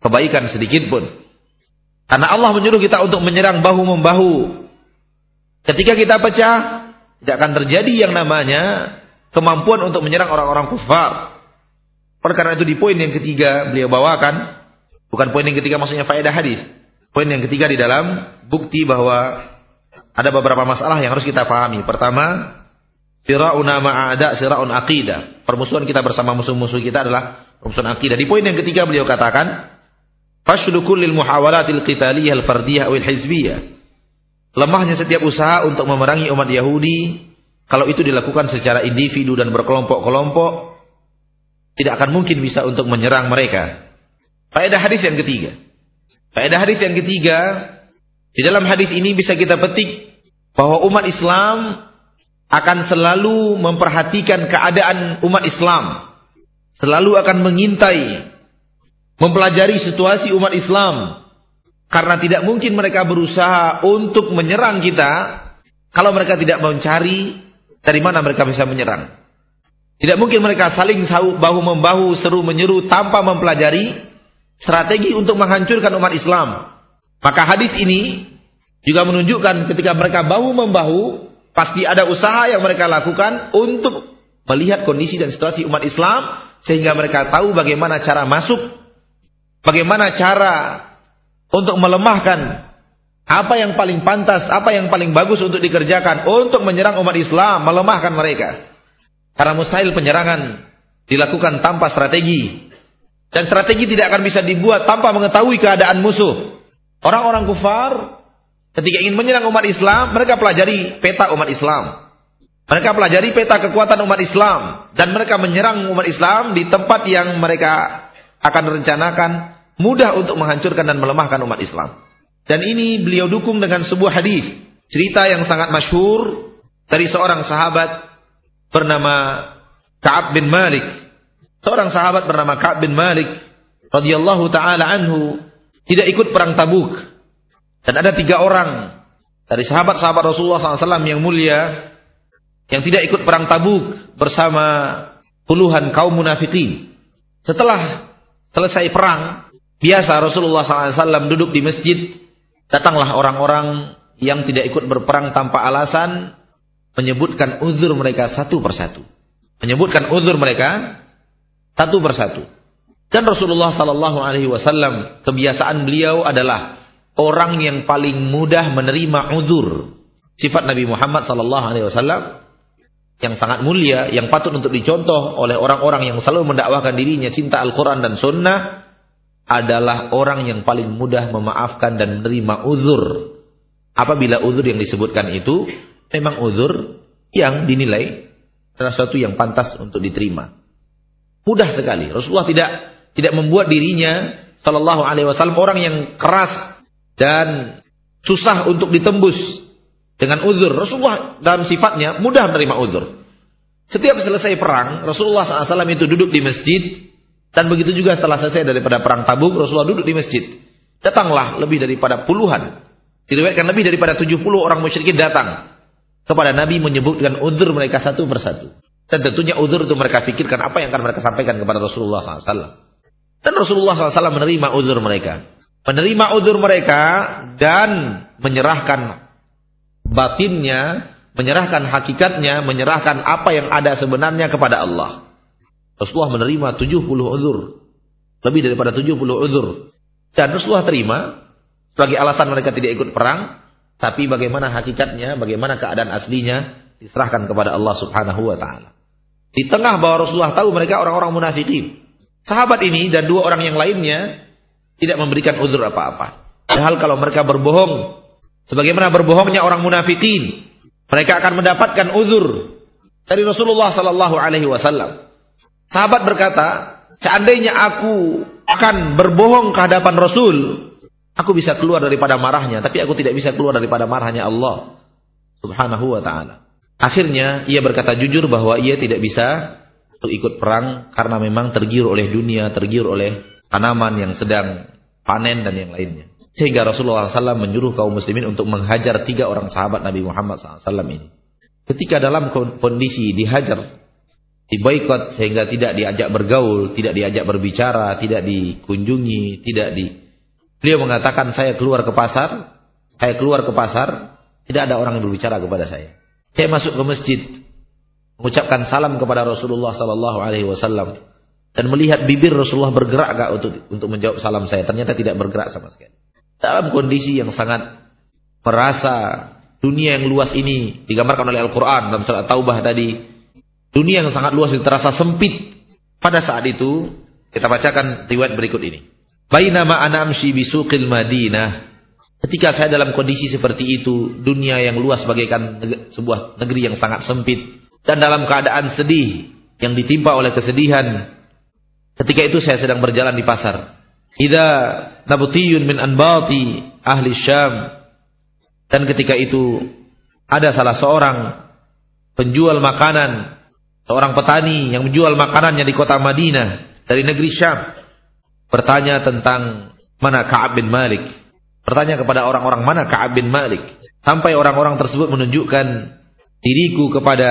kebaikan sedikit pun. Karena Allah menyuruh kita untuk menyerang bahu membahu. Ketika kita pecah, tidak akan terjadi yang namanya kemampuan untuk menyerang orang-orang kufar. Oleh karena itu di poin yang ketiga beliau bawakan, bukan poin yang ketiga maksudnya faedah hadis. Poin yang ketiga di dalam bukti bahwa ada beberapa masalah yang harus kita pahami. Pertama, sira'una ma'ada sira'un aqidah. Permusuhan kita bersama musuh-musuh kita adalah permusuhan aqidah. Di poin yang ketiga beliau katakan, Fashlu kullil muhawalatil qitaliyah al-fardiyah awil hizbiyah. Lemahnya setiap usaha untuk memerangi umat Yahudi kalau itu dilakukan secara individu dan berkelompok-kelompok tidak akan mungkin bisa untuk menyerang mereka. Faedah hadis yang ketiga. Faedah hadis yang ketiga di dalam hadis ini bisa kita petik bahwa umat Islam akan selalu memperhatikan keadaan umat Islam. Selalu akan mengintai mempelajari situasi umat Islam karena tidak mungkin mereka berusaha untuk menyerang kita kalau mereka tidak mencari dari mana mereka bisa menyerang. Tidak mungkin mereka saling bahu membahu seru menyeru tanpa mempelajari strategi untuk menghancurkan umat Islam. Maka hadis ini juga menunjukkan ketika mereka bahu membahu pasti ada usaha yang mereka lakukan untuk melihat kondisi dan situasi umat Islam sehingga mereka tahu bagaimana cara masuk, bagaimana cara untuk melemahkan apa yang paling pantas, apa yang paling bagus untuk dikerjakan untuk menyerang umat Islam, melemahkan mereka. Karena mustahil penyerangan dilakukan tanpa strategi. Dan strategi tidak akan bisa dibuat tanpa mengetahui keadaan musuh. Orang-orang kufar ketika ingin menyerang umat Islam, mereka pelajari peta umat Islam. Mereka pelajari peta kekuatan umat Islam dan mereka menyerang umat Islam di tempat yang mereka akan rencanakan mudah untuk menghancurkan dan melemahkan umat Islam. Dan ini beliau dukung dengan sebuah hadis, cerita yang sangat masyhur dari seorang sahabat bernama Ka'ab bin Malik. Seorang sahabat bernama Ka'ab bin Malik radhiyallahu taala anhu tidak ikut perang Tabuk. Dan ada tiga orang dari sahabat-sahabat Rasulullah SAW yang mulia yang tidak ikut perang Tabuk bersama puluhan kaum munafikin. Setelah selesai perang, Biasa Rasulullah SAW duduk di masjid, datanglah orang-orang yang tidak ikut berperang tanpa alasan, menyebutkan uzur mereka satu persatu. Menyebutkan uzur mereka satu persatu. Dan Rasulullah Sallallahu Alaihi Wasallam kebiasaan beliau adalah orang yang paling mudah menerima uzur. Sifat Nabi Muhammad Sallallahu Alaihi Wasallam yang sangat mulia, yang patut untuk dicontoh oleh orang-orang yang selalu mendakwahkan dirinya cinta Al-Quran dan Sunnah, adalah orang yang paling mudah memaafkan dan menerima uzur. Apabila uzur yang disebutkan itu memang uzur yang dinilai adalah sesuatu yang pantas untuk diterima. Mudah sekali. Rasulullah tidak tidak membuat dirinya sallallahu alaihi wasallam orang yang keras dan susah untuk ditembus dengan uzur. Rasulullah dalam sifatnya mudah menerima uzur. Setiap selesai perang, Rasulullah SAW itu duduk di masjid dan begitu juga setelah selesai daripada perang Tabuk, Rasulullah duduk di masjid. Datanglah lebih daripada puluhan. Diriwayatkan lebih daripada 70 orang musyrikin datang kepada Nabi menyebutkan uzur mereka satu persatu. Dan tentunya uzur itu mereka pikirkan apa yang akan mereka sampaikan kepada Rasulullah SAW. Dan Rasulullah SAW menerima uzur mereka. Menerima uzur mereka dan menyerahkan batinnya, menyerahkan hakikatnya, menyerahkan apa yang ada sebenarnya kepada Allah. Rasulullah menerima 70 uzur. Lebih daripada 70 uzur. Dan Rasulullah terima sebagai alasan mereka tidak ikut perang, tapi bagaimana hakikatnya, bagaimana keadaan aslinya diserahkan kepada Allah Subhanahu wa taala. Di tengah bahwa Rasulullah tahu mereka orang-orang munafikin. Sahabat ini dan dua orang yang lainnya tidak memberikan uzur apa-apa. Padahal kalau mereka berbohong, sebagaimana berbohongnya orang munafikin, mereka akan mendapatkan uzur dari Rasulullah sallallahu alaihi wasallam. Sahabat berkata, seandainya aku akan berbohong ke hadapan Rasul, Aku bisa keluar daripada marahnya, tapi aku tidak bisa keluar daripada marahnya Allah subhanahu wa ta'ala. Akhirnya ia berkata jujur bahwa ia tidak bisa untuk ikut perang karena memang tergiur oleh dunia, tergiur oleh tanaman yang sedang panen dan yang lainnya. Sehingga Rasulullah SAW menyuruh kaum muslimin untuk menghajar tiga orang sahabat Nabi Muhammad SAW ini. Ketika dalam kondisi dihajar, diboikot sehingga tidak diajak bergaul, tidak diajak berbicara, tidak dikunjungi, tidak di Beliau mengatakan saya keluar ke pasar, saya keluar ke pasar, tidak ada orang yang berbicara kepada saya. Saya masuk ke masjid, mengucapkan salam kepada Rasulullah sallallahu alaihi wasallam dan melihat bibir Rasulullah bergerak gak untuk untuk menjawab salam saya. Ternyata tidak bergerak sama sekali. Dalam kondisi yang sangat merasa dunia yang luas ini digambarkan oleh Al-Qur'an dalam surat Taubah tadi. Dunia yang sangat luas terasa sempit. Pada saat itu kita bacakan riwayat berikut ini. Bainama amshi bisuqil Madinah. Ketika saya dalam kondisi seperti itu, dunia yang luas bagaikan sebuah negeri yang sangat sempit dan dalam keadaan sedih yang ditimpa oleh kesedihan. Ketika itu saya sedang berjalan di pasar. Ida nabutiyun min anbati ahli Syam. Dan ketika itu ada salah seorang penjual makanan, seorang petani yang menjual makanannya di kota Madinah dari negeri Syam bertanya tentang mana Ka'ab bin Malik. Bertanya kepada orang-orang mana Ka'ab bin Malik. Sampai orang-orang tersebut menunjukkan diriku kepada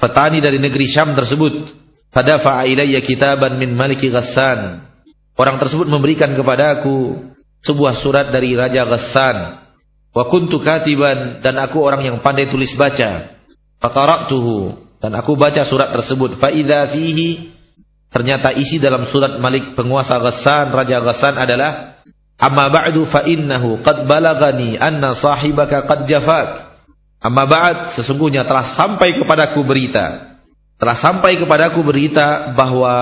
petani dari negeri Syam tersebut. Fadafa'a ilayya kitaban min Maliki Ghassan. Orang tersebut memberikan kepadaku sebuah surat dari Raja Ghassan. Wa kuntu katiban dan aku orang yang pandai tulis baca. Faqara'tuhu dan aku baca surat tersebut. Fa idza fihi Ternyata isi dalam surat Malik penguasa Ghassan, Raja Ghassan adalah Amma ba'du fa innahu qad balagani anna sahibaka qad jafak. Amma ba'd sesungguhnya telah sampai kepadaku berita. Telah sampai kepadaku berita bahwa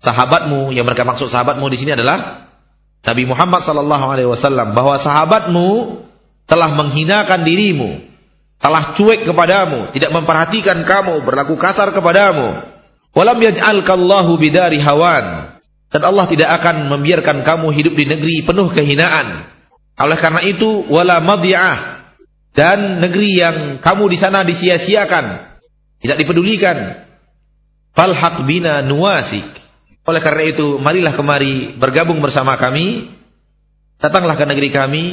sahabatmu yang mereka maksud sahabatmu di sini adalah Nabi Muhammad sallallahu alaihi wasallam bahwa sahabatmu telah menghinakan dirimu, telah cuek kepadamu, tidak memperhatikan kamu, berlaku kasar kepadamu. Walam yaj'alkallahu bidari hawan. Dan Allah tidak akan membiarkan kamu hidup di negeri penuh kehinaan. Oleh karena itu, wala madhi'ah. Dan negeri yang kamu di sana disia-siakan. Tidak dipedulikan. Falhaq bina nuasik. Oleh karena itu, marilah kemari bergabung bersama kami. Datanglah ke negeri kami.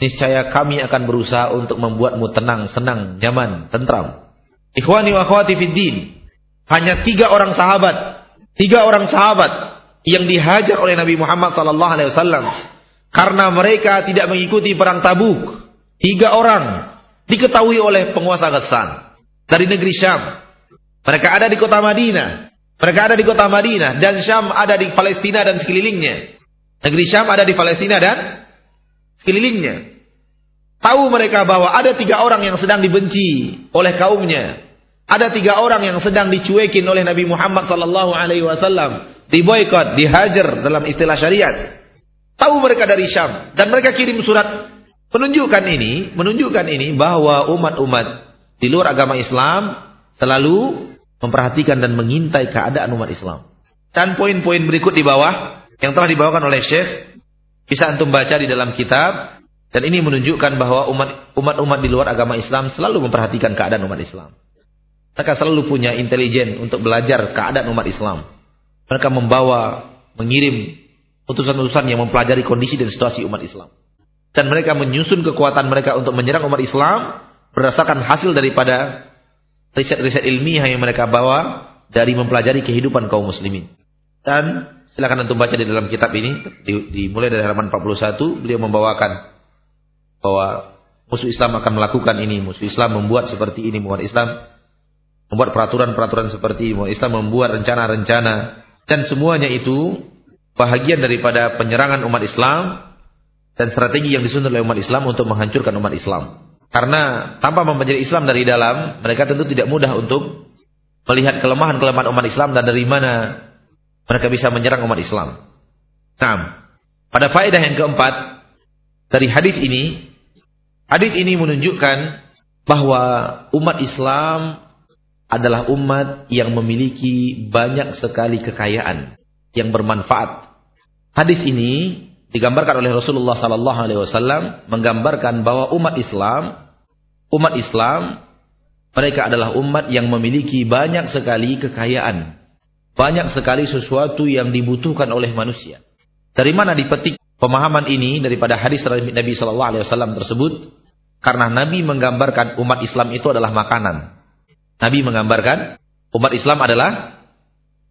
Niscaya kami akan berusaha untuk membuatmu tenang, senang, nyaman, tentram. Ikhwani wa akhwati fid din. Hanya tiga orang sahabat, tiga orang sahabat yang dihajar oleh Nabi Muhammad sallallahu alaihi wasallam karena mereka tidak mengikuti perang Tabuk. Tiga orang diketahui oleh penguasa Ghassan dari negeri Syam. Mereka ada di kota Madinah. Mereka ada di kota Madinah dan Syam ada di Palestina dan sekelilingnya. Negeri Syam ada di Palestina dan sekelilingnya. Tahu mereka bahwa ada tiga orang yang sedang dibenci oleh kaumnya. Ada tiga orang yang sedang dicuekin oleh Nabi Muhammad sallallahu alaihi wasallam, diboykot, dihajar dalam istilah syariat. Tahu mereka dari Syam dan mereka kirim surat menunjukkan ini, menunjukkan ini bahwa umat-umat di luar agama Islam selalu memperhatikan dan mengintai keadaan umat Islam. Dan poin-poin berikut di bawah yang telah dibawakan oleh Syekh bisa antum baca di dalam kitab dan ini menunjukkan bahwa umat-umat di luar agama Islam selalu memperhatikan keadaan umat Islam. Mereka selalu punya intelijen untuk belajar keadaan umat Islam. Mereka membawa, mengirim utusan-utusan yang mempelajari kondisi dan situasi umat Islam. Dan mereka menyusun kekuatan mereka untuk menyerang umat Islam berdasarkan hasil daripada riset-riset ilmiah yang mereka bawa dari mempelajari kehidupan kaum muslimin. Dan silakan untuk baca di dalam kitab ini dimulai dari halaman 41 beliau membawakan bahwa musuh Islam akan melakukan ini, musuh Islam membuat seperti ini, musuh Islam membuat peraturan-peraturan seperti ini, Islam membuat rencana-rencana dan semuanya itu bahagian daripada penyerangan umat Islam dan strategi yang disusun oleh umat Islam untuk menghancurkan umat Islam. Karena tanpa mempelajari Islam dari dalam, mereka tentu tidak mudah untuk melihat kelemahan-kelemahan umat Islam dan dari mana mereka bisa menyerang umat Islam. Nah, pada faedah yang keempat dari hadis ini, hadis ini menunjukkan bahwa umat Islam adalah umat yang memiliki banyak sekali kekayaan yang bermanfaat. Hadis ini digambarkan oleh Rasulullah sallallahu alaihi wasallam menggambarkan bahwa umat Islam umat Islam mereka adalah umat yang memiliki banyak sekali kekayaan. Banyak sekali sesuatu yang dibutuhkan oleh manusia. Dari mana dipetik pemahaman ini daripada hadis Nabi Shallallahu Alaihi Wasallam tersebut? Karena Nabi menggambarkan umat Islam itu adalah makanan. Nabi menggambarkan umat Islam adalah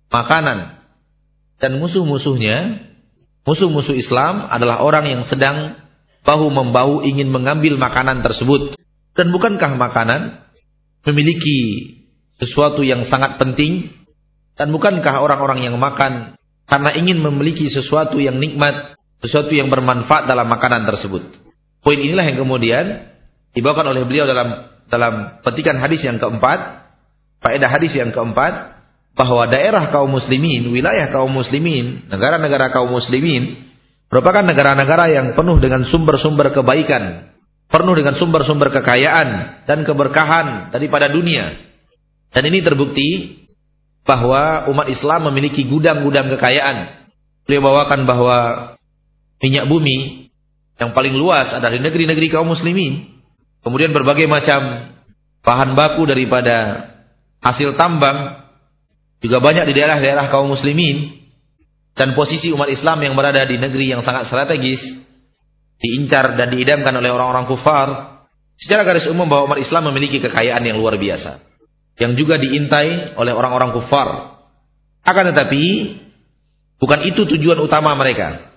makanan. Dan musuh-musuhnya, musuh-musuh Islam adalah orang yang sedang bahu-membahu ingin mengambil makanan tersebut. Dan bukankah makanan memiliki sesuatu yang sangat penting? Dan bukankah orang-orang yang makan karena ingin memiliki sesuatu yang nikmat, sesuatu yang bermanfaat dalam makanan tersebut? Poin inilah yang kemudian dibawakan oleh beliau dalam dalam petikan hadis yang keempat, faedah hadis yang keempat, bahwa daerah kaum muslimin, wilayah kaum muslimin, negara-negara kaum muslimin merupakan negara-negara yang penuh dengan sumber-sumber kebaikan, penuh dengan sumber-sumber kekayaan dan keberkahan daripada dunia. Dan ini terbukti bahwa umat Islam memiliki gudang-gudang kekayaan. Beliau bawakan bahwa minyak bumi yang paling luas ada di negeri-negeri kaum muslimin. Kemudian berbagai macam bahan baku daripada hasil tambang juga banyak di daerah-daerah kaum muslimin dan posisi umat Islam yang berada di negeri yang sangat strategis diincar dan diidamkan oleh orang-orang kufar secara garis umum bahwa umat Islam memiliki kekayaan yang luar biasa yang juga diintai oleh orang-orang kufar. Akan tetapi bukan itu tujuan utama mereka.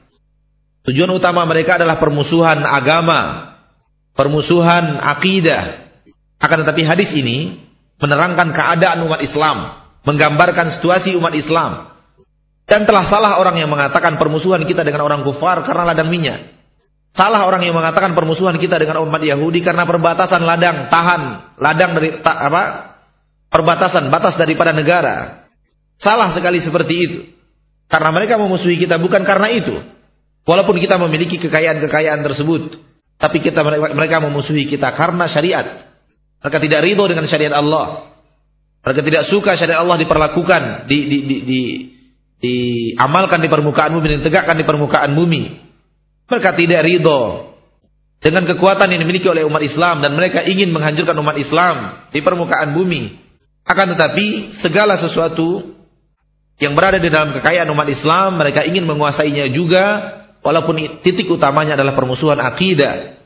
Tujuan utama mereka adalah permusuhan agama permusuhan akidah. Akan tetapi hadis ini menerangkan keadaan umat Islam menggambarkan situasi umat Islam. Dan telah salah orang yang mengatakan permusuhan kita dengan orang kufar karena ladang minyak. Salah orang yang mengatakan permusuhan kita dengan umat Yahudi karena perbatasan ladang, tahan, ladang dari ta, apa? Perbatasan, batas daripada negara. Salah sekali seperti itu. Karena mereka memusuhi kita bukan karena itu. Walaupun kita memiliki kekayaan-kekayaan tersebut, tapi kita mereka memusuhi kita karena syariat. Mereka tidak ridho dengan syariat Allah. Mereka tidak suka syariat Allah diperlakukan, di, di, di, di, diamalkan di permukaan bumi, ditegakkan di permukaan bumi. Mereka tidak ridho dengan kekuatan yang dimiliki oleh umat Islam dan mereka ingin menghancurkan umat Islam di permukaan bumi. Akan tetapi segala sesuatu yang berada di dalam kekayaan umat Islam mereka ingin menguasainya juga walaupun titik utamanya adalah permusuhan akidah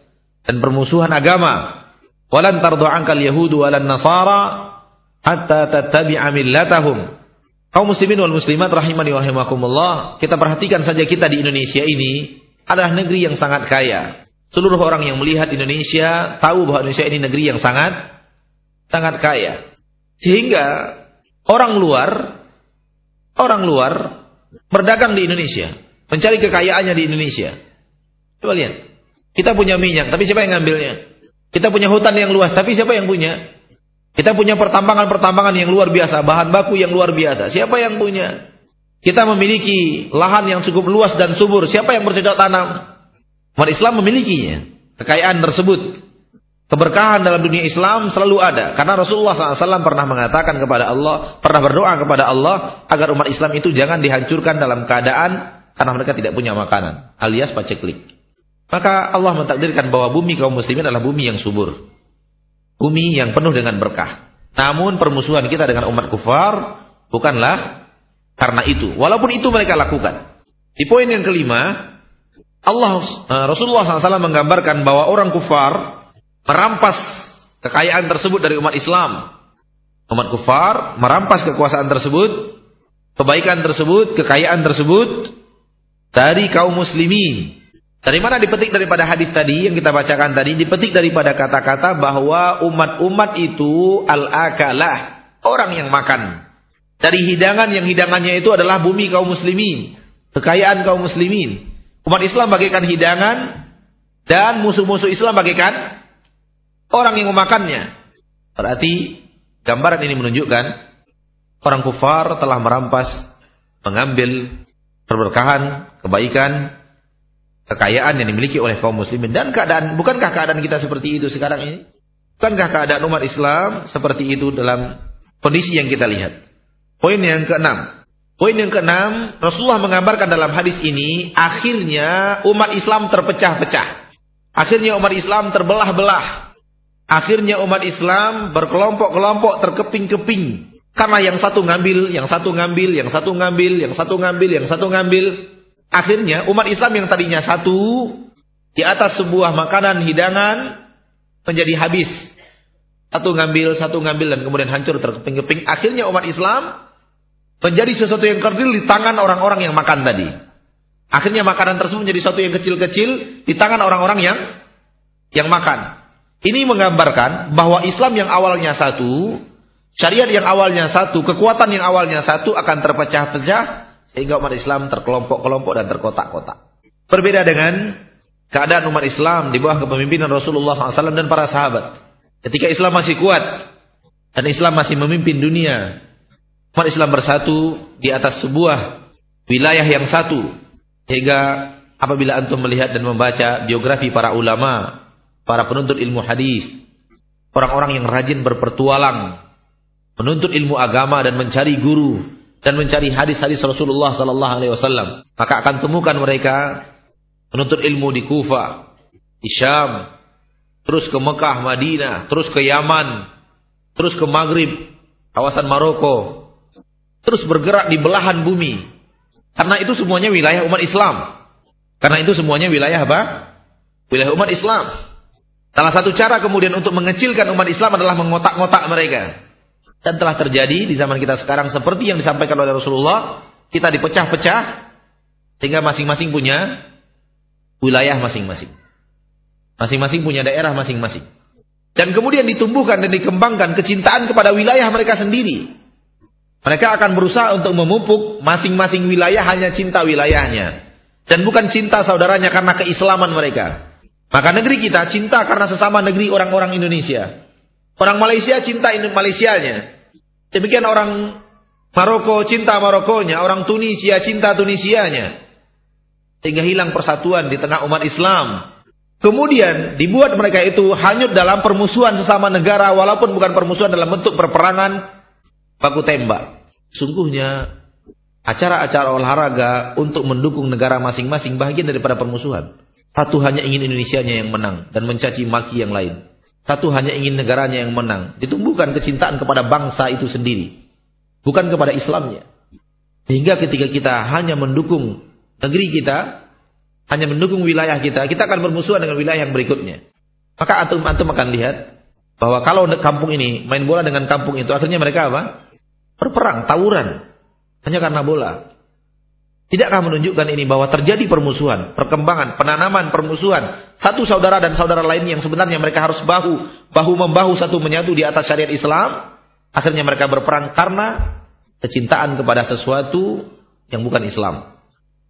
dan permusuhan agama. Walan tardu ankal yahudu walan nasara hatta tattabi'a millatahum. Kaum muslimin wal muslimat rahimani wa rahimakumullah, kita perhatikan saja kita di Indonesia ini adalah negeri yang sangat kaya. Seluruh orang yang melihat Indonesia tahu bahwa Indonesia ini negeri yang sangat sangat kaya. Sehingga orang luar orang luar berdagang di Indonesia, mencari kekayaannya di Indonesia. Coba lihat. Kita punya minyak, tapi siapa yang ngambilnya? Kita punya hutan yang luas, tapi siapa yang punya? Kita punya pertambangan-pertambangan yang luar biasa, bahan baku yang luar biasa. Siapa yang punya? Kita memiliki lahan yang cukup luas dan subur. Siapa yang bercocok tanam? Umat Islam memilikinya. Kekayaan tersebut. Keberkahan dalam dunia Islam selalu ada. Karena Rasulullah SAW pernah mengatakan kepada Allah, pernah berdoa kepada Allah, agar umat Islam itu jangan dihancurkan dalam keadaan karena mereka tidak punya makanan. Alias paceklik. Maka Allah mentakdirkan bahwa bumi kaum muslimin adalah bumi yang subur bumi yang penuh dengan berkah. Namun permusuhan kita dengan umat kufar bukanlah karena itu. Walaupun itu mereka lakukan. Di poin yang kelima, Allah eh, Rasulullah SAW menggambarkan bahwa orang kufar merampas kekayaan tersebut dari umat Islam. Umat kufar merampas kekuasaan tersebut, kebaikan tersebut, kekayaan tersebut dari kaum muslimin. Dari mana dipetik daripada hadis tadi yang kita bacakan tadi? Dipetik daripada kata-kata bahwa umat-umat itu al-akalah, orang yang makan. Dari hidangan yang hidangannya itu adalah bumi kaum muslimin, kekayaan kaum muslimin. Umat Islam bagaikan hidangan dan musuh-musuh Islam bagaikan orang yang memakannya. Berarti gambaran ini menunjukkan orang kufar telah merampas, mengambil keberkahan, kebaikan kekayaan yang dimiliki oleh kaum muslimin dan keadaan bukankah keadaan kita seperti itu sekarang ini? Bukankah keadaan umat Islam seperti itu dalam kondisi yang kita lihat? Poin yang keenam, Poin yang keenam, Rasulullah menggambarkan dalam hadis ini, akhirnya umat Islam terpecah-pecah. Akhirnya umat Islam terbelah-belah. Akhirnya umat Islam berkelompok-kelompok terkeping-keping. Karena yang satu ngambil, yang satu ngambil, yang satu ngambil, yang satu ngambil, yang satu ngambil. Akhirnya umat Islam yang tadinya satu, di atas sebuah makanan hidangan, menjadi habis. Satu ngambil, satu ngambil, dan kemudian hancur terkeping-keping. Akhirnya umat Islam menjadi sesuatu yang kerdil di tangan orang-orang yang makan tadi. Akhirnya makanan tersebut menjadi sesuatu yang kecil-kecil di tangan orang-orang yang yang makan. Ini menggambarkan bahwa Islam yang awalnya satu, syariat yang awalnya satu, kekuatan yang awalnya satu akan terpecah-pecah sehingga umat Islam terkelompok-kelompok dan terkotak-kotak. Berbeda dengan keadaan umat Islam di bawah kepemimpinan Rasulullah SAW dan para sahabat. Ketika Islam masih kuat dan Islam masih memimpin dunia, umat Islam bersatu di atas sebuah wilayah yang satu. Sehingga apabila antum melihat dan membaca biografi para ulama, para penuntut ilmu hadis, orang-orang yang rajin berpertualang, menuntut ilmu agama dan mencari guru dan mencari hadis-hadis Rasulullah sallallahu alaihi wasallam, maka akan temukan mereka menuntut ilmu di Kufa, di Syam, terus ke Mekah, Madinah, terus ke Yaman, terus ke Maghrib, kawasan Maroko, terus bergerak di belahan bumi. Karena itu semuanya wilayah umat Islam. Karena itu semuanya wilayah apa? Wilayah umat Islam. Salah satu cara kemudian untuk mengecilkan umat Islam adalah mengotak-ngotak mereka. Dan telah terjadi di zaman kita sekarang seperti yang disampaikan oleh Rasulullah, kita dipecah-pecah sehingga masing-masing punya wilayah masing-masing. Masing-masing punya daerah masing-masing. Dan kemudian ditumbuhkan dan dikembangkan kecintaan kepada wilayah mereka sendiri. Mereka akan berusaha untuk memupuk masing-masing wilayah hanya cinta wilayahnya. Dan bukan cinta saudaranya karena keislaman mereka. Maka negeri kita cinta karena sesama negeri orang-orang Indonesia. Orang Malaysia cinta Malaysianya. Demikian orang Maroko cinta Marokonya. Orang Tunisia cinta Tunisianya. Sehingga hilang persatuan di tengah umat Islam. Kemudian dibuat mereka itu hanyut dalam permusuhan sesama negara walaupun bukan permusuhan dalam bentuk perperangan baku tembak. Sungguhnya acara-acara olahraga untuk mendukung negara masing-masing bagian daripada permusuhan. Satu hanya ingin Indonesia-nya yang menang dan mencaci maki yang lain. Satu hanya ingin negaranya yang menang. Ditumbuhkan kecintaan kepada bangsa itu sendiri. Bukan kepada Islamnya. Sehingga ketika kita hanya mendukung negeri kita, hanya mendukung wilayah kita, kita akan bermusuhan dengan wilayah yang berikutnya. Maka antum-antum akan lihat bahwa kalau kampung ini main bola dengan kampung itu, akhirnya mereka apa? Berperang, tawuran. Hanya karena bola. Tidakkah menunjukkan ini bahwa terjadi permusuhan, perkembangan, penanaman permusuhan. Satu saudara dan saudara lain yang sebenarnya mereka harus bahu, bahu membahu satu menyatu di atas syariat Islam. Akhirnya mereka berperang karena kecintaan kepada sesuatu yang bukan Islam.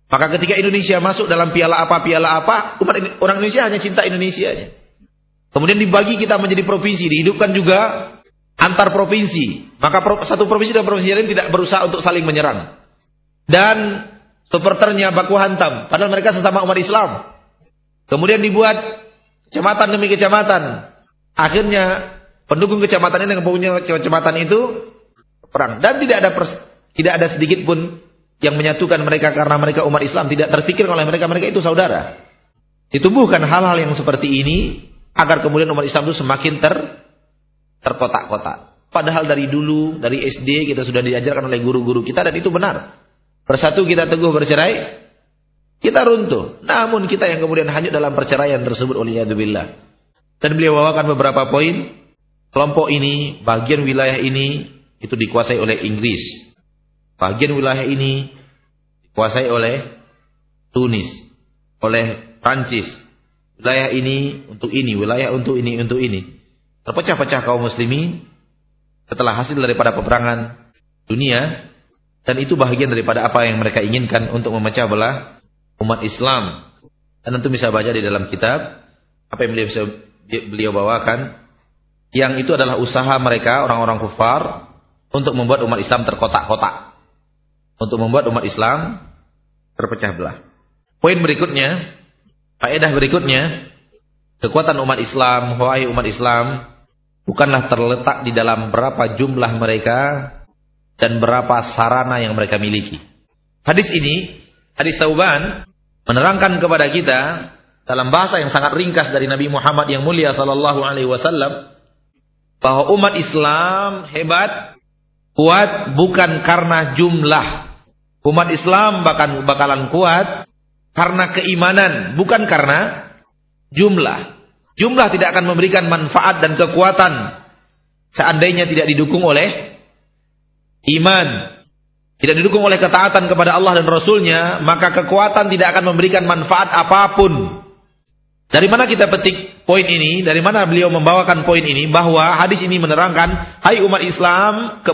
Maka ketika Indonesia masuk dalam piala apa, piala apa, umat orang Indonesia hanya cinta Indonesia. Kemudian dibagi kita menjadi provinsi, dihidupkan juga antar provinsi. Maka satu provinsi dan provinsi lain tidak berusaha untuk saling menyerang. Dan supporternya baku hantam. Padahal mereka sesama umat Islam. Kemudian dibuat kecamatan demi kecamatan. Akhirnya pendukung kecamatan ini yang punya kecamatan itu perang. Dan tidak ada pers tidak ada sedikit pun yang menyatukan mereka karena mereka umat Islam. Tidak terfikir oleh mereka mereka itu saudara. Ditumbuhkan hal-hal yang seperti ini agar kemudian umat Islam itu semakin ter terkotak-kotak. Padahal dari dulu, dari SD kita sudah diajarkan oleh guru-guru kita dan itu benar. Bersatu kita teguh bercerai, kita runtuh. Namun kita yang kemudian hanyut dalam perceraian tersebut oleh Yadubillah. Dan beliau bawakan beberapa poin. Kelompok ini, bagian wilayah ini, itu dikuasai oleh Inggris. Bagian wilayah ini dikuasai oleh Tunis, oleh Prancis. Wilayah ini untuk ini, wilayah untuk ini, untuk ini. Terpecah-pecah kaum muslimin setelah hasil daripada peperangan dunia dan itu bahagian daripada apa yang mereka inginkan untuk memecah belah umat Islam. Dan tentu bisa baca di dalam kitab apa yang beliau beliau bawakan yang itu adalah usaha mereka orang-orang kufar untuk membuat umat Islam terkotak-kotak. Untuk membuat umat Islam terpecah belah. Poin berikutnya, faedah berikutnya, kekuatan umat Islam, wahai umat Islam, bukanlah terletak di dalam berapa jumlah mereka, dan berapa sarana yang mereka miliki. Hadis ini, hadis Tauban menerangkan kepada kita dalam bahasa yang sangat ringkas dari Nabi Muhammad yang mulia sallallahu alaihi wasallam bahwa umat Islam hebat kuat bukan karena jumlah. Umat Islam bahkan bakalan kuat karena keimanan, bukan karena jumlah. Jumlah tidak akan memberikan manfaat dan kekuatan seandainya tidak didukung oleh iman, tidak didukung oleh ketaatan kepada Allah dan Rasulnya, maka kekuatan tidak akan memberikan manfaat apa pun. Dari mana kita petik poin ini? Dari mana beliau membawakan poin ini? Bahwa hadis ini menerangkan, hai umat Islam, ke,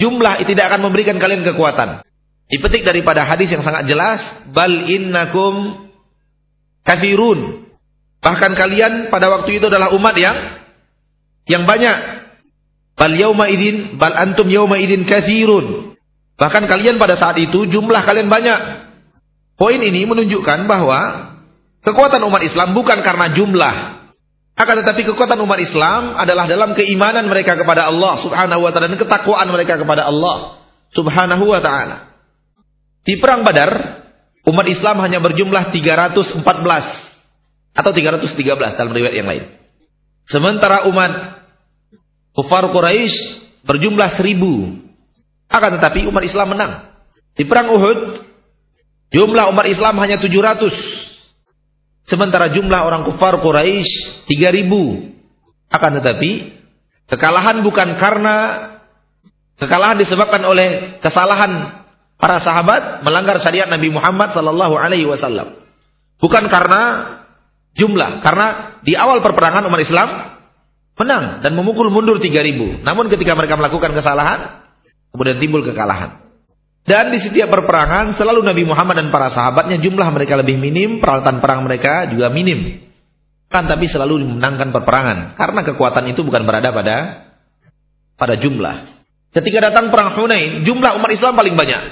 jumlah tidak akan memberikan kalian kekuatan. Dipetik daripada hadis yang sangat jelas, bal innakum kafirun. Bahkan kalian pada waktu itu adalah umat yang yang banyak. Bal yauma idin, bal antum yauma idin kafirun. Bahkan kalian pada saat itu jumlah kalian banyak. Poin ini menunjukkan bahwa Kekuatan umat Islam bukan karena jumlah. Akan tetapi kekuatan umat Islam adalah dalam keimanan mereka kepada Allah subhanahu wa ta'ala. Dan ketakwaan mereka kepada Allah subhanahu wa ta'ala. Di perang badar, umat Islam hanya berjumlah 314. Atau 313 dalam riwayat yang lain. Sementara umat kufar Quraisy berjumlah 1000. Akan tetapi umat Islam menang. Di perang Uhud, jumlah umat Islam hanya 700. Sementara jumlah orang kufar Quraisy 3000. Akan tetapi kekalahan bukan karena kekalahan disebabkan oleh kesalahan para sahabat melanggar syariat Nabi Muhammad sallallahu alaihi wasallam. Bukan karena jumlah, karena di awal perperangan umat Islam menang dan memukul mundur 3000. Namun ketika mereka melakukan kesalahan, kemudian timbul kekalahan. Dan di setiap perperangan selalu Nabi Muhammad dan para sahabatnya jumlah mereka lebih minim, peralatan perang mereka juga minim. Kan tapi selalu memenangkan perperangan karena kekuatan itu bukan berada pada pada jumlah. Ketika datang perang Hunain, jumlah umat Islam paling banyak.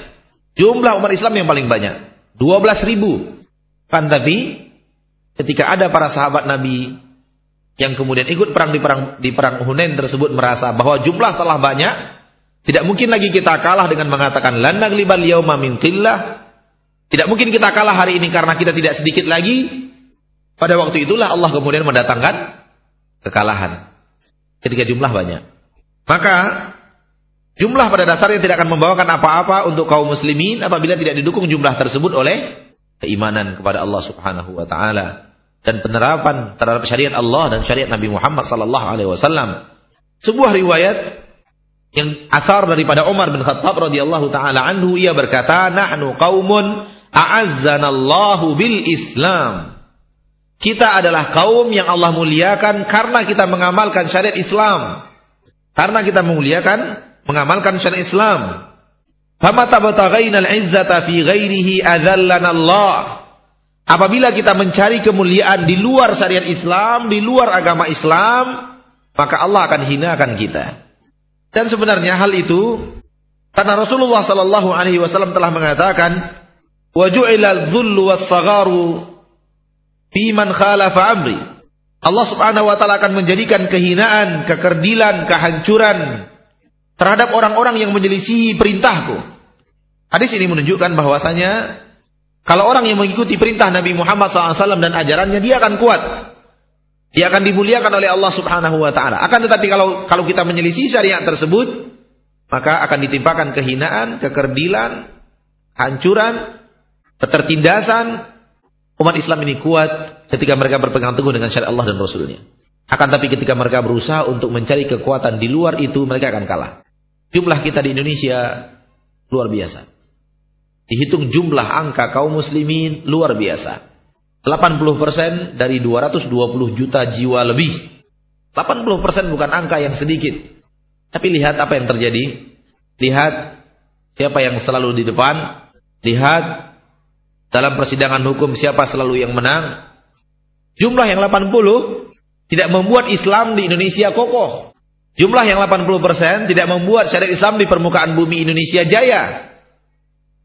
Jumlah umat Islam yang paling banyak, 12 ribu. Kan tapi ketika ada para sahabat Nabi yang kemudian ikut perang di perang di perang Hunain tersebut merasa bahwa jumlah telah banyak, tidak mungkin lagi kita kalah dengan mengatakan lan yauma min qillah. Tidak mungkin kita kalah hari ini karena kita tidak sedikit lagi. Pada waktu itulah Allah kemudian mendatangkan kekalahan. Ketika jumlah banyak. Maka jumlah pada dasarnya tidak akan membawakan apa-apa untuk kaum muslimin apabila tidak didukung jumlah tersebut oleh keimanan kepada Allah Subhanahu wa taala dan penerapan terhadap syariat Allah dan syariat Nabi Muhammad sallallahu alaihi wasallam. Sebuah riwayat yang asar daripada Umar bin Khattab radhiyallahu taala anhu ia berkata nahnu qaumun a'azzanallahu bil Islam. Kita adalah kaum yang Allah muliakan karena kita mengamalkan syariat Islam. Karena kita memuliakan mengamalkan syariat Islam. Fama al-izzata fi ghairihi adzallana Allah apabila kita mencari kemuliaan di luar syariat Islam di luar agama Islam maka Allah akan hinakan kita dan sebenarnya hal itu karena Rasulullah sallallahu alaihi wasallam telah mengatakan wa ju'ila dzullu was-sagharu fi man khalafa amri. Allah Subhanahu wa taala akan menjadikan kehinaan, kekerdilan, kehancuran terhadap orang-orang yang menyelisihi perintahku. Hadis ini menunjukkan bahwasanya kalau orang yang mengikuti perintah Nabi Muhammad SAW dan ajarannya dia akan kuat. Dia akan dimuliakan oleh Allah Subhanahu wa taala. Akan tetapi kalau kalau kita menyelisih syariat tersebut, maka akan ditimpakan kehinaan, kekerdilan, hancuran, ketertindasan. Umat Islam ini kuat ketika mereka berpegang teguh dengan syariat Allah dan Rasulnya. Akan tapi ketika mereka berusaha untuk mencari kekuatan di luar itu, mereka akan kalah. Jumlah kita di Indonesia luar biasa. Dihitung jumlah angka kaum muslimin luar biasa. 80% dari 220 juta jiwa lebih. 80% bukan angka yang sedikit. Tapi lihat apa yang terjadi. Lihat siapa yang selalu di depan. Lihat dalam persidangan hukum siapa selalu yang menang. Jumlah yang 80 tidak membuat Islam di Indonesia kokoh. Jumlah yang 80% tidak membuat syariat Islam di permukaan bumi Indonesia jaya.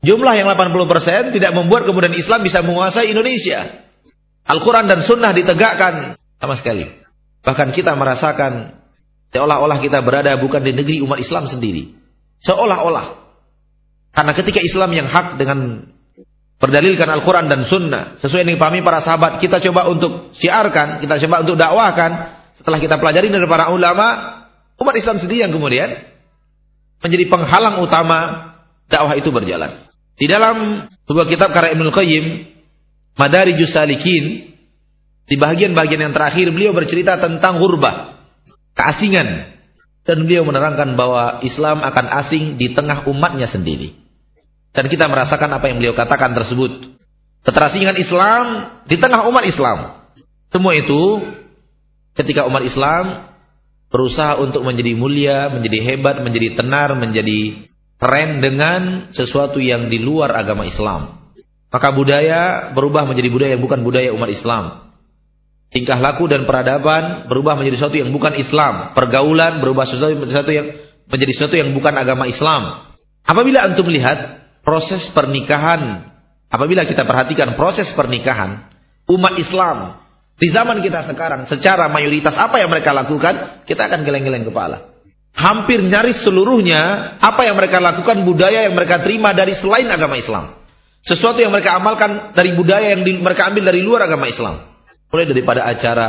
Jumlah yang 80% tidak membuat kemudian Islam bisa menguasai Indonesia. Al-Quran dan Sunnah ditegakkan sama sekali. Bahkan kita merasakan seolah-olah kita berada bukan di negeri umat Islam sendiri. Seolah-olah. Karena ketika Islam yang hak dengan berdalilkan Al-Quran dan Sunnah sesuai yang dipahami para sahabat, kita coba untuk siarkan, kita coba untuk dakwahkan. Setelah kita pelajari dari para ulama, umat Islam sendiri yang kemudian menjadi penghalang utama dakwah itu berjalan. Di dalam sebuah kitab karya Ibnu Qayyim, Madarijus Salikin, di bagian-bagian yang terakhir beliau bercerita tentang hurbah, keasingan. Dan beliau menerangkan bahwa Islam akan asing di tengah umatnya sendiri. Dan kita merasakan apa yang beliau katakan tersebut. Keterasingan Islam di tengah umat Islam. Semua itu ketika umat Islam berusaha untuk menjadi mulia, menjadi hebat, menjadi tenar, menjadi keren dengan sesuatu yang di luar agama Islam. Maka budaya berubah menjadi budaya yang bukan budaya umat Islam. Tingkah laku dan peradaban berubah menjadi sesuatu yang bukan Islam. Pergaulan berubah sesuatu sesuatu yang menjadi sesuatu yang bukan agama Islam. Apabila antum melihat proses pernikahan, apabila kita perhatikan proses pernikahan umat Islam di zaman kita sekarang secara mayoritas apa yang mereka lakukan, kita akan geleng-geleng kepala. Hampir nyaris seluruhnya apa yang mereka lakukan budaya yang mereka terima dari selain agama Islam. Sesuatu yang mereka amalkan dari budaya yang mereka ambil dari luar agama Islam. Mulai daripada acara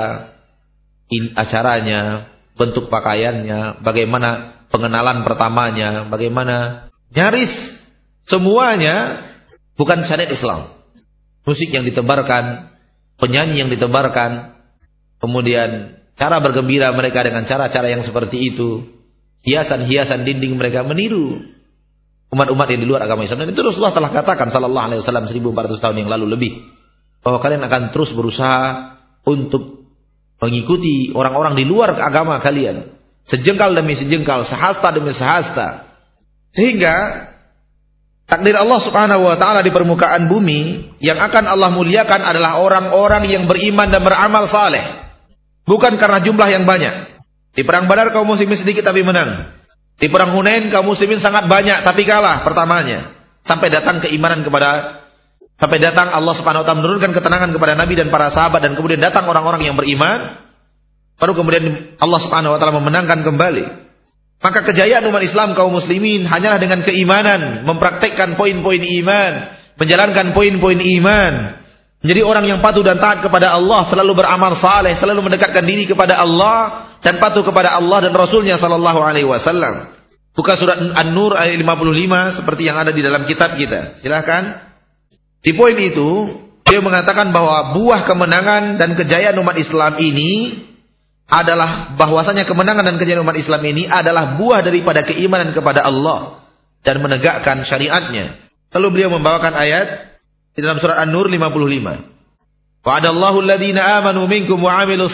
in, acaranya, bentuk pakaiannya, bagaimana pengenalan pertamanya, bagaimana nyaris semuanya bukan syariat Islam. Musik yang ditebarkan, penyanyi yang ditebarkan, kemudian cara bergembira mereka dengan cara-cara yang seperti itu, hiasan-hiasan dinding mereka meniru umat-umat yang di luar agama Islam. Dan itu Rasulullah telah katakan sallallahu alaihi wasallam 1400 tahun yang lalu lebih bahwa kalian akan terus berusaha untuk mengikuti orang-orang di luar agama kalian. Sejengkal demi sejengkal, sehasta demi sehasta. Sehingga takdir Allah Subhanahu wa taala di permukaan bumi yang akan Allah muliakan adalah orang-orang yang beriman dan beramal saleh. Bukan karena jumlah yang banyak. Di perang Badar kaum muslimin sedikit tapi menang. Di perang Hunain kaum muslimin sangat banyak tapi kalah pertamanya. Sampai datang keimanan kepada Sampai datang Allah Subhanahu wa taala menurunkan ketenangan kepada Nabi dan para sahabat dan kemudian datang orang-orang yang beriman. Baru kemudian Allah Subhanahu wa taala memenangkan kembali. Maka kejayaan umat Islam kaum muslimin hanyalah dengan keimanan, mempraktekkan poin-poin iman, menjalankan poin-poin iman, menjadi orang yang patuh dan taat kepada Allah, selalu beramal saleh, selalu mendekatkan diri kepada Allah dan patuh kepada Allah dan Rasulnya sallallahu alaihi wasallam. Buka surat An-Nur ayat 55 seperti yang ada di dalam kitab kita. Silakan. Di poin itu, dia mengatakan bahwa buah kemenangan dan kejayaan umat Islam ini adalah bahwasanya kemenangan dan kejayaan umat Islam ini adalah buah daripada keimanan kepada Allah dan menegakkan syariatnya. Lalu beliau membawakan ayat di dalam surat An-Nur 55. Wa'adallahu alladhina amanu minkum wa 'amilus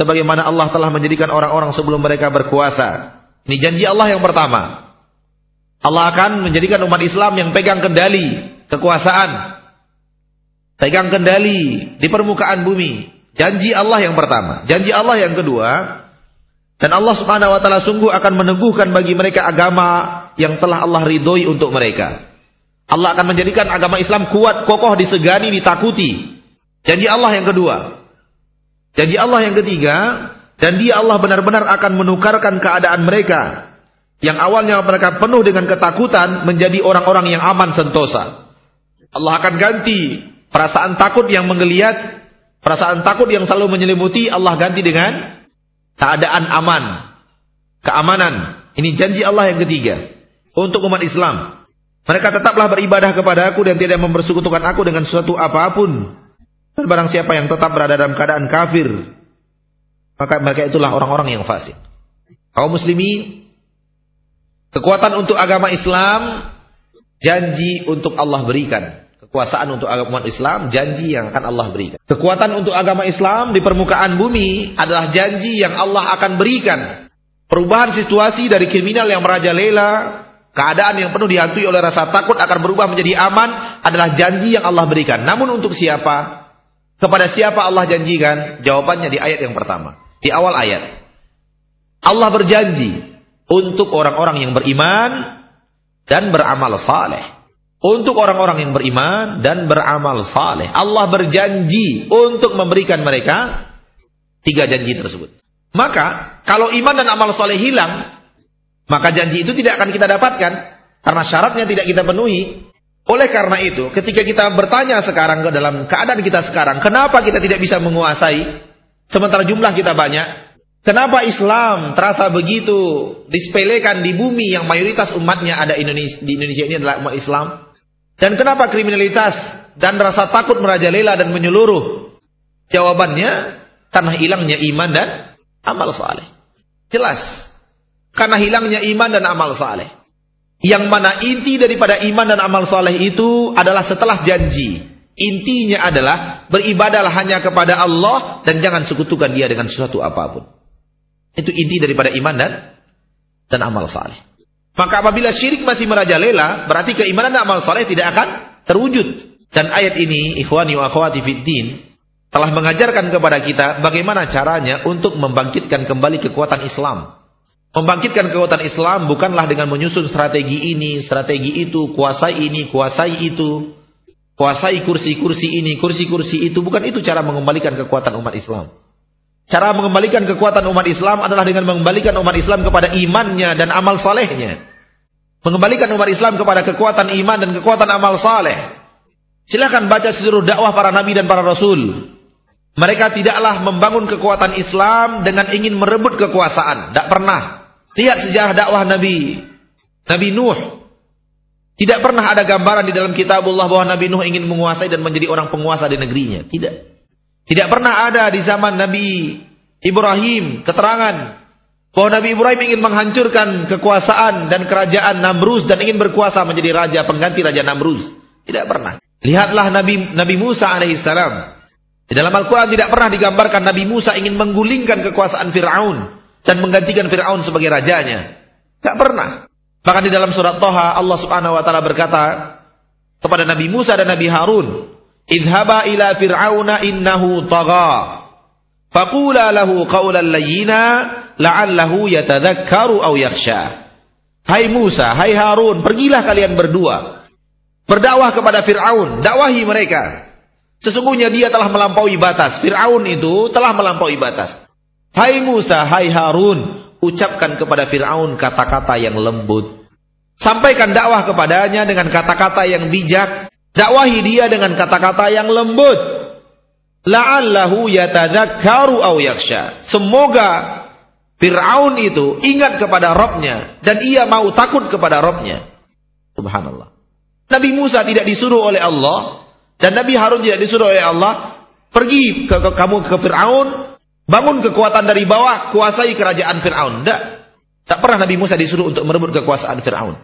sebagaimana Allah telah menjadikan orang-orang sebelum mereka berkuasa. Ini janji Allah yang pertama. Allah akan menjadikan umat Islam yang pegang kendali kekuasaan. Pegang kendali di permukaan bumi. Janji Allah yang pertama. Janji Allah yang kedua. Dan Allah subhanahu wa ta'ala sungguh akan meneguhkan bagi mereka agama yang telah Allah ridhoi untuk mereka. Allah akan menjadikan agama Islam kuat, kokoh, disegani, ditakuti. Janji Allah yang kedua. Janji Allah yang ketiga. Dan dia Allah benar-benar akan menukarkan keadaan mereka yang awalnya mereka penuh dengan ketakutan menjadi orang-orang yang aman sentosa. Allah akan ganti perasaan takut yang menggeliat, perasaan takut yang selalu menyelimuti Allah ganti dengan keadaan aman, keamanan. Ini janji Allah yang ketiga untuk umat Islam. Mereka tetaplah beribadah kepada aku dan tidak mempersekutukan aku dengan sesuatu apa pun. Dan barang siapa yang tetap berada dalam keadaan kafir, maka mereka itulah orang-orang yang fasik. Kaum muslimin Kekuatan untuk agama Islam, janji untuk Allah berikan. Kekuasaan untuk agama Islam, janji yang akan Allah berikan. Kekuatan untuk agama Islam di permukaan bumi adalah janji yang Allah akan berikan. Perubahan situasi dari kriminal yang merajalela keadaan yang penuh dihantui oleh rasa takut akan berubah menjadi aman adalah janji yang Allah berikan. Namun untuk siapa? Kepada siapa Allah janjikan? Jawabannya di ayat yang pertama. Di awal ayat. Allah berjanji untuk orang-orang yang beriman dan beramal saleh. Untuk orang-orang yang beriman dan beramal saleh. Allah berjanji untuk memberikan mereka tiga janji tersebut. Maka kalau iman dan amal saleh hilang, maka janji itu tidak akan kita dapatkan karena syaratnya tidak kita penuhi. Oleh karena itu, ketika kita bertanya sekarang ke dalam keadaan kita sekarang, kenapa kita tidak bisa menguasai sementara jumlah kita banyak? Kenapa Islam terasa begitu disepelekan di bumi yang mayoritas umatnya ada Indonesia, di Indonesia ini adalah umat Islam? Dan kenapa kriminalitas dan rasa takut merajalela dan menyeluruh? Jawabannya karena hilangnya iman dan amal saleh. Jelas. Karena hilangnya iman dan amal saleh. Yang mana inti daripada iman dan amal saleh itu adalah setelah janji. Intinya adalah beribadahlah hanya kepada Allah dan jangan sekutukan dia dengan sesuatu apa pun. Itu inti daripada iman dan dan amal saleh. Maka apabila syirik masih merajalela, berarti keimanan dan amal soleh tidak akan terwujud. Dan ayat ini, ikhwani wa akhwati fiddin, telah mengajarkan kepada kita bagaimana caranya untuk membangkitkan kembali kekuatan Islam. Membangkitkan kekuatan Islam bukanlah dengan menyusun strategi ini, strategi itu, kuasai ini, kuasai itu, kuasai kursi-kursi ini, kursi-kursi itu. Bukan itu cara mengembalikan kekuatan umat Islam. Cara mengembalikan kekuatan umat Islam adalah dengan mengembalikan umat Islam kepada imannya dan amal salehnya. Mengembalikan umat Islam kepada kekuatan iman dan kekuatan amal saleh. Silakan baca seluruh dakwah para nabi dan para rasul. Mereka tidaklah membangun kekuatan Islam dengan ingin merebut kekuasaan. Tidak pernah. Lihat sejarah dakwah Nabi. Nabi Nuh. Tidak pernah ada gambaran di dalam kitabullah bahwa Nabi Nuh ingin menguasai dan menjadi orang penguasa di negerinya. Tidak. Tidak pernah ada di zaman Nabi Ibrahim keterangan bahwa Nabi Ibrahim ingin menghancurkan kekuasaan dan kerajaan Namrus dan ingin berkuasa menjadi raja pengganti raja Namrus. Tidak pernah. Lihatlah Nabi Nabi Musa alaihissalam. Di dalam Al-Quran tidak pernah digambarkan Nabi Musa ingin menggulingkan kekuasaan Fir'aun dan menggantikan Fir'aun sebagai rajanya. Tidak pernah. Bahkan di dalam surat Toha Allah subhanahu wa ta'ala berkata kepada Nabi Musa dan Nabi Harun idhaba ila fir'auna innahu tagha faqula lahu qawlan layyina la'allahu yatadhakkaru aw yakhsha Hai Musa, hai Harun, pergilah kalian berdua. Berdakwah kepada Fir'aun, dakwahi mereka. Sesungguhnya dia telah melampaui batas. Fir'aun itu telah melampaui batas. Hai Musa, hai Harun, ucapkan kepada Fir'aun kata-kata yang lembut. Sampaikan dakwah kepadanya dengan kata-kata yang bijak Dakwahi dia dengan kata-kata yang lembut. La'allahu yatadzakkaru aw yakhsha. Semoga Fir'aun itu ingat kepada Robnya dan ia mau takut kepada Robnya. Subhanallah. Nabi Musa tidak disuruh oleh Allah dan Nabi Harun tidak disuruh oleh Allah pergi ke, ke kamu ke Fir'aun, bangun kekuatan dari bawah, kuasai kerajaan Fir'aun. Tidak. Tak pernah Nabi Musa disuruh untuk merebut kekuasaan Fir'aun.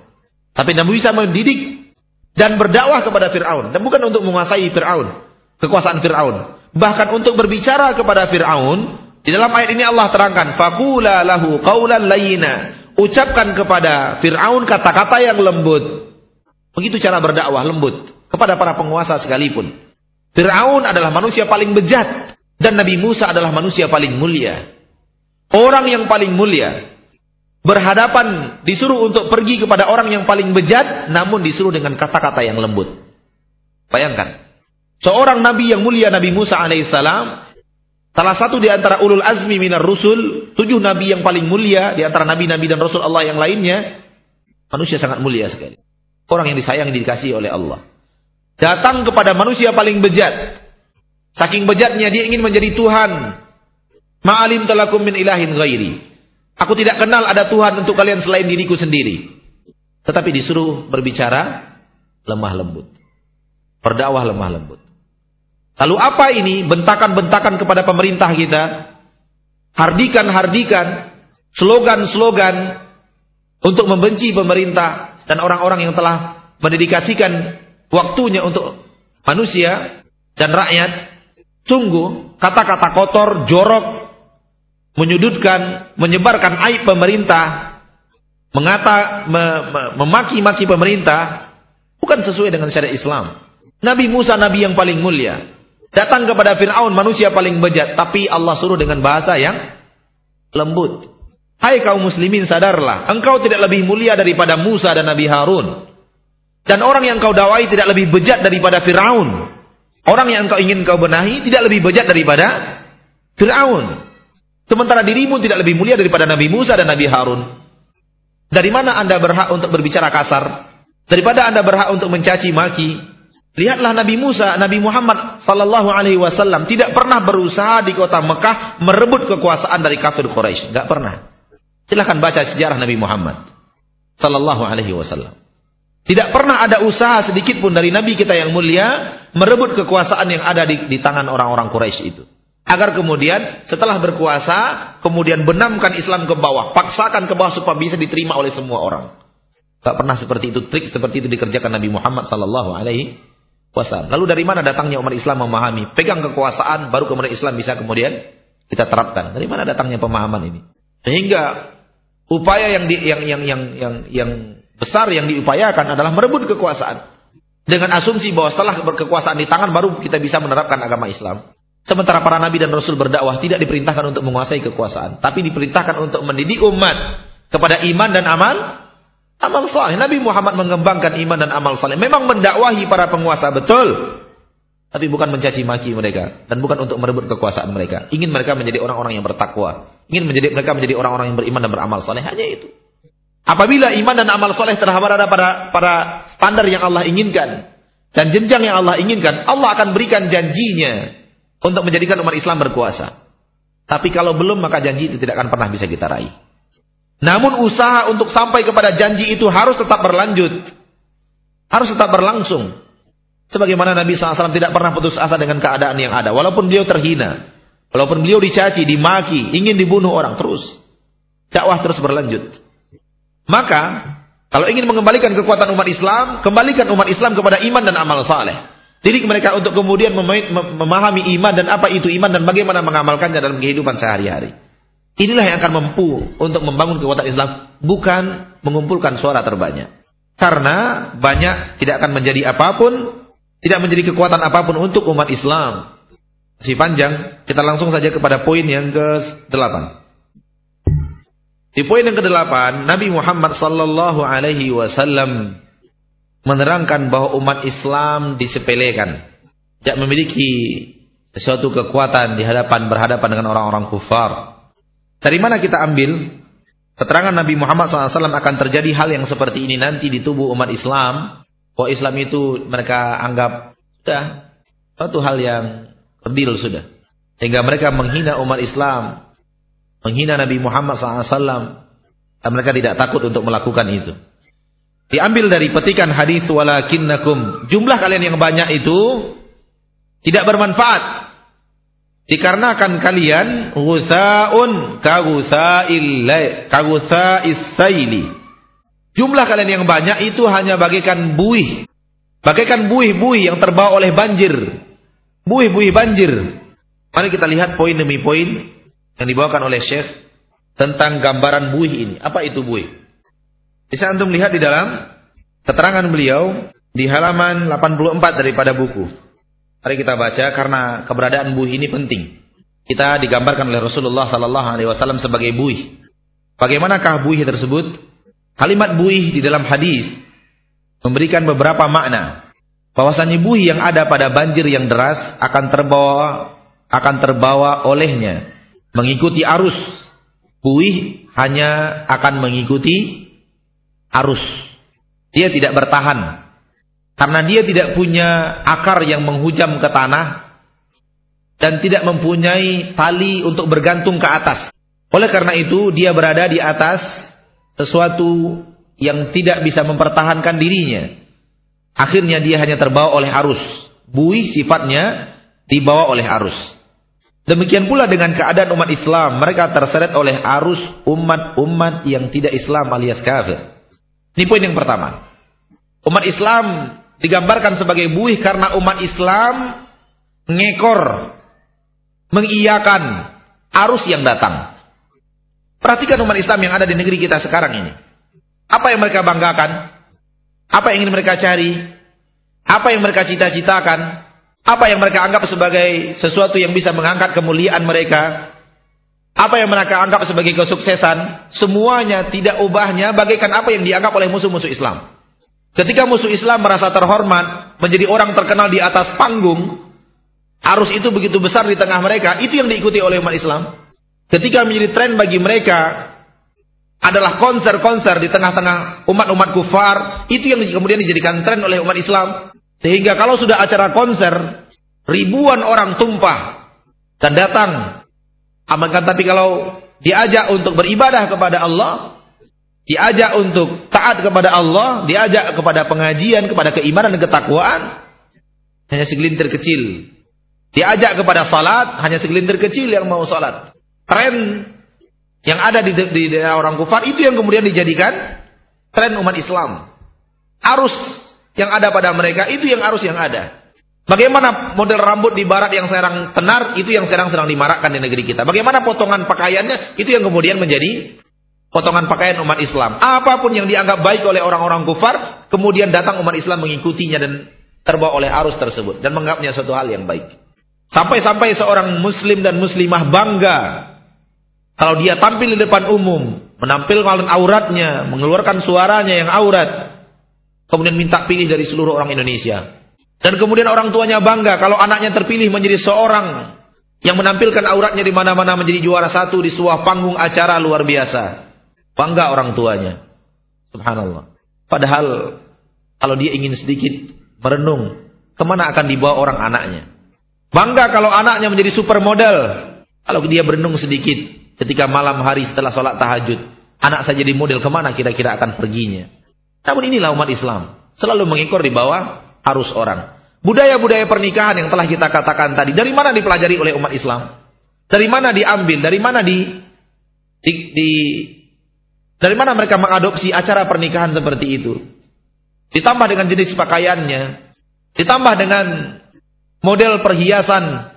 Tapi Nabi Musa mendidik dan berdakwah kepada Fir'aun. Dan bukan untuk menguasai Fir'aun. Kekuasaan Fir'aun. Bahkan untuk berbicara kepada Fir'aun. Di dalam ayat ini Allah terangkan. Fakula lahu qawlan layina. Ucapkan kepada Fir'aun kata-kata yang lembut. Begitu cara berdakwah lembut. Kepada para penguasa sekalipun. Fir'aun adalah manusia paling bejat. Dan Nabi Musa adalah manusia paling mulia. Orang yang paling mulia berhadapan disuruh untuk pergi kepada orang yang paling bejat namun disuruh dengan kata-kata yang lembut. Bayangkan. Seorang nabi yang mulia Nabi Musa alaihissalam salah satu di antara ulul azmi minar rusul, tujuh nabi yang paling mulia di antara nabi-nabi dan rasul Allah yang lainnya, manusia sangat mulia sekali. Orang yang disayang dikasih oleh Allah. Datang kepada manusia paling bejat. Saking bejatnya dia ingin menjadi Tuhan. Ma'alim talakum min ilahin ghairi. Aku tidak kenal ada Tuhan untuk kalian selain diriku sendiri. Tetapi disuruh berbicara lemah lembut. Berdakwah lemah lembut. Lalu apa ini? Bentakan-bentakan kepada pemerintah kita. Hardikan-hardikan. Slogan-slogan. Untuk membenci pemerintah. Dan orang-orang yang telah mendedikasikan waktunya untuk manusia dan rakyat. Sungguh kata-kata kotor, jorok, menyudutkan, menyebarkan aib pemerintah, mengata memaki-maki pemerintah bukan sesuai dengan syariat Islam. Nabi Musa nabi yang paling mulia datang kepada Firaun manusia paling bejat tapi Allah suruh dengan bahasa yang lembut. Hai kaum muslimin sadarlah, engkau tidak lebih mulia daripada Musa dan Nabi Harun. Dan orang yang kau dakwai tidak lebih bejat daripada Firaun. Orang yang engkau ingin kau benahi tidak lebih bejat daripada Firaun. Sementara dirimu tidak lebih mulia daripada Nabi Musa dan Nabi Harun. Dari mana Anda berhak untuk berbicara kasar? Daripada Anda berhak untuk mencaci maki. Lihatlah Nabi Musa, Nabi Muhammad sallallahu alaihi wasallam tidak pernah berusaha di kota Mekah merebut kekuasaan dari kafir Quraisy, enggak pernah. Silahkan baca sejarah Nabi Muhammad sallallahu alaihi wasallam. Tidak pernah ada usaha sedikit pun dari Nabi kita yang mulia merebut kekuasaan yang ada di, di tangan orang-orang Quraisy itu. Agar kemudian setelah berkuasa, kemudian benamkan Islam ke bawah, paksakan ke bawah supaya bisa diterima oleh semua orang. Tak pernah seperti itu, trik seperti itu dikerjakan Nabi Muhammad sallallahu alaihi wasallam. Lalu dari mana datangnya umat Islam memahami? Pegang kekuasaan, baru kemudian Islam bisa kemudian kita terapkan. Dari mana datangnya pemahaman ini? Sehingga upaya yang di, yang yang yang yang yang besar yang diupayakan adalah merebut kekuasaan dengan asumsi bahwa setelah berkekuasaan di tangan baru kita bisa menerapkan agama Islam. Sementara para nabi dan rasul berdakwah tidak diperintahkan untuk menguasai kekuasaan, tapi diperintahkan untuk mendidik umat kepada iman dan amal amal saleh. Nabi Muhammad mengembangkan iman dan amal saleh. Memang mendakwahi para penguasa betul, tapi bukan mencaci maki mereka dan bukan untuk merebut kekuasaan mereka. Ingin mereka menjadi orang-orang yang bertakwa, ingin menjadi mereka menjadi orang-orang yang beriman dan beramal saleh. Hanya itu. Apabila iman dan amal saleh terhadap ada pada para standar yang Allah inginkan dan jenjang yang Allah inginkan, Allah akan berikan janjinya untuk menjadikan umat Islam berkuasa. Tapi kalau belum maka janji itu tidak akan pernah bisa kita raih. Namun usaha untuk sampai kepada janji itu harus tetap berlanjut. Harus tetap berlangsung. Sebagaimana Nabi SAW tidak pernah putus asa dengan keadaan yang ada. Walaupun beliau terhina. Walaupun beliau dicaci, dimaki, ingin dibunuh orang. Terus. Dakwah terus berlanjut. Maka, kalau ingin mengembalikan kekuatan umat Islam, kembalikan umat Islam kepada iman dan amal saleh. Didik mereka untuk kemudian memahami iman dan apa itu iman dan bagaimana mengamalkannya dalam kehidupan sehari-hari. Inilah yang akan mampu untuk membangun kekuatan Islam, bukan mengumpulkan suara terbanyak. Karena banyak tidak akan menjadi apa pun, tidak menjadi kekuatan apa pun untuk umat Islam. Si panjang, kita langsung saja kepada poin yang ke-8. Di poin yang ke-8, Nabi Muhammad sallallahu alaihi wasallam menerangkan bahwa umat Islam disepelekan, tidak memiliki sesuatu kekuatan di hadapan berhadapan dengan orang-orang kufar. Dari mana kita ambil? Keterangan Nabi Muhammad SAW akan terjadi hal yang seperti ini nanti di tubuh umat Islam, bahwa Islam itu mereka anggap sudah suatu hal yang kerdil sudah, sehingga mereka menghina umat Islam, menghina Nabi Muhammad SAW, dan mereka tidak takut untuk melakukan itu. Diambil dari petikan hadis walakinnakum. Jumlah kalian yang banyak itu tidak bermanfaat. Dikarenakan kalian ghusaun kagusa'il kagusa'is saili. Jumlah kalian yang banyak itu hanya bagaikan buih. Bagaikan buih-buih yang terbawa oleh banjir. Buih-buih banjir. Mari kita lihat poin demi poin yang dibawakan oleh Syekh tentang gambaran buih ini. Apa itu buih? Bisa antum lihat di dalam keterangan beliau di halaman 84 daripada buku. Mari kita baca karena keberadaan buih ini penting. Kita digambarkan oleh Rasulullah sallallahu alaihi wasallam sebagai buih. Bagaimanakah buih tersebut? Kalimat buih di dalam hadis memberikan beberapa makna. Bahwasanya buih yang ada pada banjir yang deras akan terbawa akan terbawa olehnya mengikuti arus. Buih hanya akan mengikuti arus. Dia tidak bertahan. Karena dia tidak punya akar yang menghujam ke tanah dan tidak mempunyai tali untuk bergantung ke atas. Oleh karena itu dia berada di atas sesuatu yang tidak bisa mempertahankan dirinya. Akhirnya dia hanya terbawa oleh arus. Buih sifatnya dibawa oleh arus. Demikian pula dengan keadaan umat Islam. Mereka terseret oleh arus umat-umat yang tidak Islam alias kafir. Ini poin yang pertama. Umat Islam digambarkan sebagai buih karena umat Islam mengekor, mengiyakan arus yang datang. Perhatikan umat Islam yang ada di negeri kita sekarang ini. Apa yang mereka banggakan? Apa yang ingin mereka cari? Apa yang mereka cita-citakan? Apa yang mereka anggap sebagai sesuatu yang bisa mengangkat kemuliaan mereka? Apa yang mereka anggap sebagai kesuksesan? Semuanya tidak ubahnya bagaikan apa yang dianggap oleh musuh-musuh Islam. Ketika musuh Islam merasa terhormat, menjadi orang terkenal di atas panggung, arus itu begitu besar di tengah mereka, itu yang diikuti oleh umat Islam. Ketika menjadi tren bagi mereka adalah konser-konser di tengah-tengah umat-umat kufar, itu yang kemudian dijadikan tren oleh umat Islam. Sehingga kalau sudah acara konser, ribuan orang tumpah dan datang. Amalkan tapi kalau diajak untuk beribadah kepada Allah, diajak untuk taat kepada Allah, diajak kepada pengajian, kepada keimanan dan ketakwaan, hanya segelintir kecil. Diajak kepada salat, hanya segelintir kecil yang mau salat. Tren yang ada di daerah orang kufar itu yang kemudian dijadikan tren umat Islam. Arus yang ada pada mereka itu yang arus yang ada. Bagaimana model rambut di barat yang sekarang tenar itu yang sekarang sedang dimarakkan di negeri kita. Bagaimana potongan pakaiannya itu yang kemudian menjadi potongan pakaian umat Islam. Apa pun yang dianggap baik oleh orang-orang kufar, kemudian datang umat Islam mengikutinya dan terbawa oleh arus tersebut dan menganggapnya suatu hal yang baik. Sampai-sampai seorang muslim dan muslimah bangga kalau dia tampil di depan umum, menampilkan auratnya, mengeluarkan suaranya yang aurat, kemudian minta pilih dari seluruh orang Indonesia. Dan kemudian orang tuanya bangga kalau anaknya terpilih menjadi seorang yang menampilkan auratnya di mana-mana menjadi juara satu di sebuah panggung acara luar biasa. Bangga orang tuanya. Subhanallah. Padahal kalau dia ingin sedikit merenung, ke mana akan dibawa orang anaknya? Bangga kalau anaknya menjadi supermodel. Kalau dia berenung sedikit, ketika malam hari setelah sholat tahajud, anak saya jadi model ke mana kira-kira akan perginya. Namun inilah umat Islam, selalu mengikor di bawah arus orang. Budaya-budaya pernikahan yang telah kita katakan tadi, dari mana dipelajari oleh umat Islam? Dari mana diambil? Dari mana di, di, di dari mana mereka mengadopsi acara pernikahan seperti itu? Ditambah dengan jenis pakaiannya, ditambah dengan model perhiasan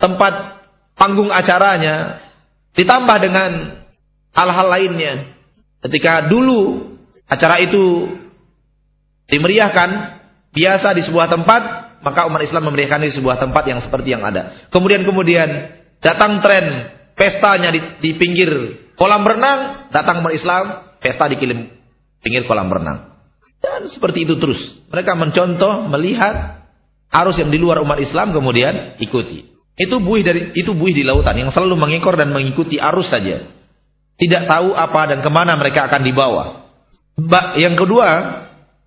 tempat panggung acaranya, Ditambah dengan hal-hal lainnya. Ketika dulu acara itu dimeriahkan biasa di sebuah tempat, maka umat Islam memeriahkan di sebuah tempat yang seperti yang ada. Kemudian kemudian datang tren pestanya di, di pinggir kolam renang, datang umat Islam pesta di pinggir kolam renang. Dan seperti itu terus. Mereka mencontoh, melihat arus yang di luar umat Islam kemudian ikuti. Itu buih dari itu buih di lautan yang selalu mengekor dan mengikuti arus saja. Tidak tahu apa dan ke mana mereka akan dibawa. Yang kedua,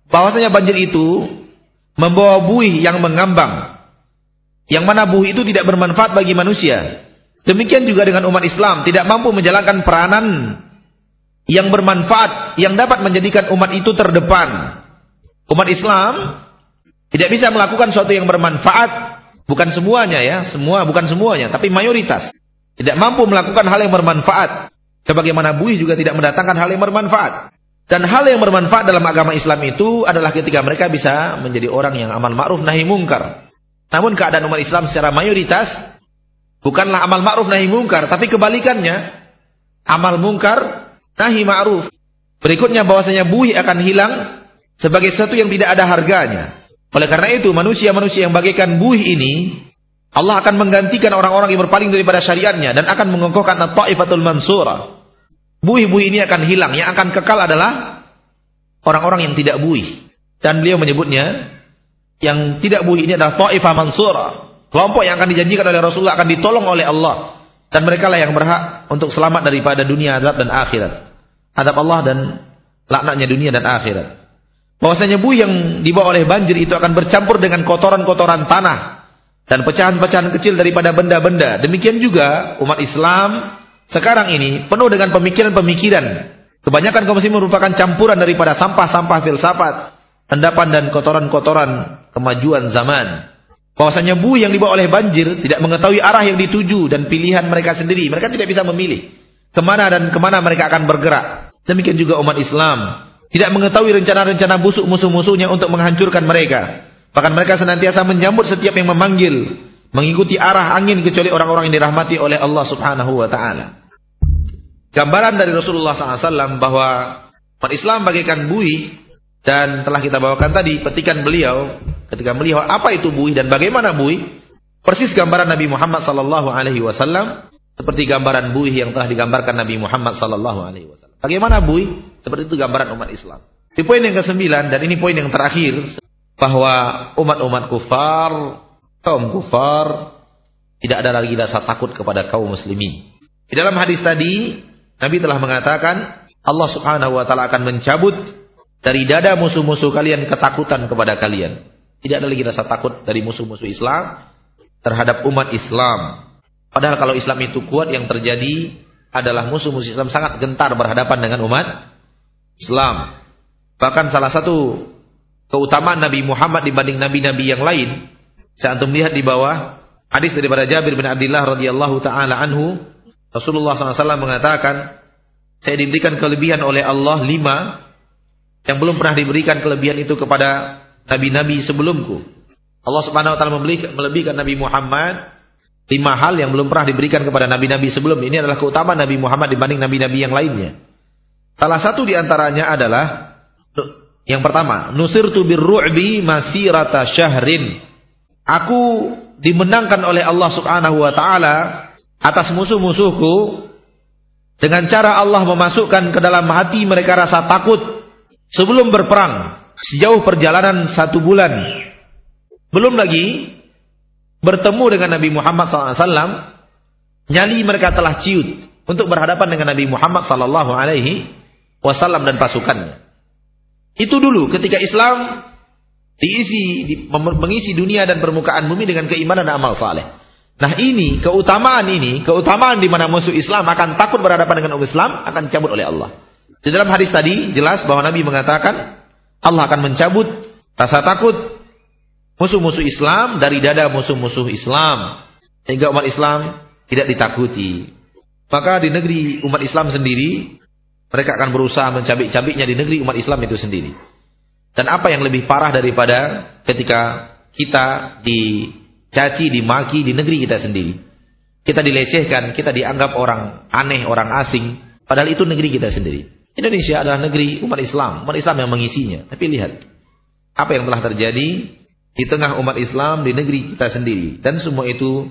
bahwasanya banjir itu membawa buih yang mengambang. Yang mana buih itu tidak bermanfaat bagi manusia. Demikian juga dengan umat Islam tidak mampu menjalankan peranan yang bermanfaat yang dapat menjadikan umat itu terdepan. Umat Islam tidak bisa melakukan sesuatu yang bermanfaat Bukan semuanya ya, semua bukan semuanya, tapi mayoritas tidak mampu melakukan hal yang bermanfaat. Sebagaimana buih juga tidak mendatangkan hal yang bermanfaat. Dan hal yang bermanfaat dalam agama Islam itu adalah ketika mereka bisa menjadi orang yang amal ma'ruf nahi mungkar. Namun keadaan umat Islam secara mayoritas bukanlah amal ma'ruf nahi mungkar, tapi kebalikannya. Amal mungkar nahi ma'ruf. Berikutnya bahwasanya buih akan hilang sebagai sesuatu yang tidak ada harganya. Oleh karena itu manusia-manusia yang bagaikan buih ini Allah akan menggantikan orang-orang yang berpaling daripada syariatnya dan akan mengokohkan at-taifatul mansura. Buih-buih ini akan hilang, yang akan kekal adalah orang-orang yang tidak buih. Dan beliau menyebutnya yang tidak buih ini adalah taifah mansura. Kelompok yang akan dijanjikan oleh Rasulullah akan ditolong oleh Allah dan mereka lah yang berhak untuk selamat daripada dunia azab dan akhirat. Adab Allah dan laknatnya dunia dan akhirat. Bahwasanya buih yang dibawa oleh banjir itu akan bercampur dengan kotoran-kotoran tanah dan pecahan-pecahan kecil daripada benda-benda. Demikian juga umat Islam sekarang ini penuh dengan pemikiran-pemikiran. Kebanyakan kaum muslimin merupakan campuran daripada sampah-sampah filsafat, endapan dan kotoran-kotoran kemajuan zaman. Bahwasanya buih yang dibawa oleh banjir tidak mengetahui arah yang dituju dan pilihan mereka sendiri. Mereka tidak bisa memilih ke mana dan ke mana mereka akan bergerak. Demikian juga umat Islam tidak mengetahui rencana-rencana busuk musuh-musuhnya untuk menghancurkan mereka. Bahkan mereka senantiasa menyambut setiap yang memanggil, mengikuti arah angin kecuali orang-orang yang dirahmati oleh Allah Subhanahu wa taala. Gambaran dari Rasulullah SAW bahwa Islam bagaikan buih dan telah kita bawakan tadi petikan beliau ketika melihat apa itu buih dan bagaimana buih. Persis gambaran Nabi Muhammad sallallahu alaihi wasallam seperti gambaran buih yang telah digambarkan Nabi Muhammad sallallahu alaihi wasallam. Bagaimana buih? Seperti itu gambaran umat Islam. Di poin yang kesembilan dan ini poin yang terakhir bahwa umat-umat kufar, kaum kufar tidak ada lagi rasa takut kepada kaum muslimin. Di dalam hadis tadi Nabi telah mengatakan Allah Subhanahu wa taala akan mencabut dari dada musuh-musuh kalian ketakutan kepada kalian. Tidak ada lagi rasa takut dari musuh-musuh Islam terhadap umat Islam. Padahal kalau Islam itu kuat yang terjadi adalah musuh-musuh Islam sangat gentar berhadapan dengan umat Islam. Bahkan salah satu keutamaan Nabi Muhammad dibanding nabi-nabi yang lain, saya antum lihat di bawah hadis daripada Jabir bin Abdullah radhiyallahu taala anhu, Rasulullah SAW mengatakan, saya diberikan kelebihan oleh Allah lima yang belum pernah diberikan kelebihan itu kepada nabi-nabi sebelumku. Allah Subhanahu wa taala melebihkan Nabi Muhammad lima hal yang belum pernah diberikan kepada nabi-nabi sebelum. Ini adalah keutamaan Nabi Muhammad dibanding nabi-nabi yang lainnya. Salah satu di antaranya adalah yang pertama, nusirtu birru'bi masirata syahrin. Aku dimenangkan oleh Allah Subhanahu wa taala atas musuh-musuhku dengan cara Allah memasukkan ke dalam hati mereka rasa takut sebelum berperang sejauh perjalanan satu bulan. Belum lagi bertemu dengan Nabi Muhammad SAW, nyali mereka telah ciut untuk berhadapan dengan Nabi Muhammad Sallallahu Alaihi Wasallam dan pasukannya. Itu dulu ketika Islam diisi di, mengisi dunia dan permukaan bumi dengan keimanan dan amal saleh. Nah ini, keutamaan ini, keutamaan di mana musuh Islam akan takut berhadapan dengan umat Islam, akan dicabut oleh Allah. Di dalam hadis tadi, jelas bahwa Nabi mengatakan, Allah akan mencabut rasa takut musuh-musuh Islam dari dada musuh-musuh Islam. Sehingga umat Islam tidak ditakuti. Maka di negeri umat Islam sendiri, mereka akan berusaha mencabik-cabiknya di negeri umat Islam itu sendiri. Dan apa yang lebih parah daripada ketika kita di caci, dimaki di negeri kita sendiri. Kita dilecehkan, kita dianggap orang aneh, orang asing. Padahal itu negeri kita sendiri. Indonesia adalah negeri umat Islam. Umat Islam yang mengisinya. Tapi lihat, apa yang telah terjadi di tengah umat Islam di negeri kita sendiri. Dan semua itu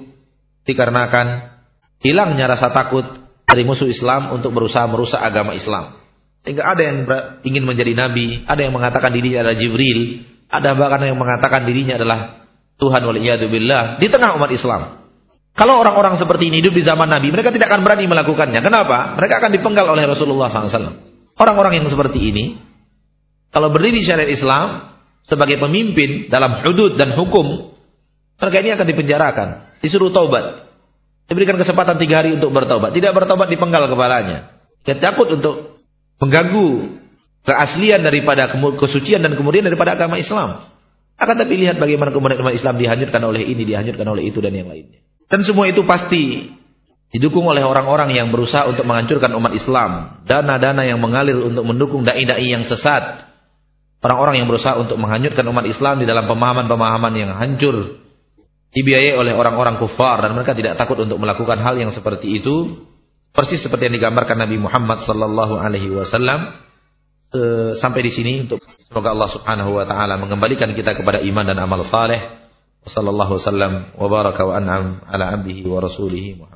dikarenakan hilangnya rasa takut dari musuh Islam untuk berusaha merusak agama Islam. Sehingga ada yang ingin menjadi nabi, ada yang mengatakan dirinya adalah Jibril, ada bahkan yang mengatakan dirinya adalah Tuhan waliyadzubillah di tengah umat Islam. Kalau orang-orang seperti ini hidup di zaman Nabi, mereka tidak akan berani melakukannya. Kenapa? Mereka akan dipenggal oleh Rasulullah SAW. Orang-orang yang seperti ini, kalau berdiri syariat Islam sebagai pemimpin dalam hudud dan hukum, mereka ini akan dipenjarakan, disuruh taubat, diberikan kesempatan tiga hari untuk bertobat. Tidak bertobat dipenggal kepalanya. Dia takut untuk mengganggu keaslian daripada kesucian dan kemudian daripada agama Islam. Akan tapi lihat bagaimana kemudian umat Islam dihanyutkan oleh ini, dihanyutkan oleh itu dan yang lainnya. Dan semua itu pasti didukung oleh orang-orang yang berusaha untuk menghancurkan umat Islam. Dana-dana yang mengalir untuk mendukung dai-dai yang sesat. Orang-orang yang berusaha untuk menghanyutkan umat Islam di dalam pemahaman-pemahaman yang hancur. Dibiayai oleh orang-orang kufar dan mereka tidak takut untuk melakukan hal yang seperti itu. Persis seperti yang digambarkan Nabi Muhammad sallallahu alaihi wasallam uh, sampai di sini untuk semoga Allah Subhanahu wa taala mengembalikan kita kepada iman dan amal saleh. Wassallallahu wasallam wa baraka wa an'am ala abdihi wa rasulihi Muhammad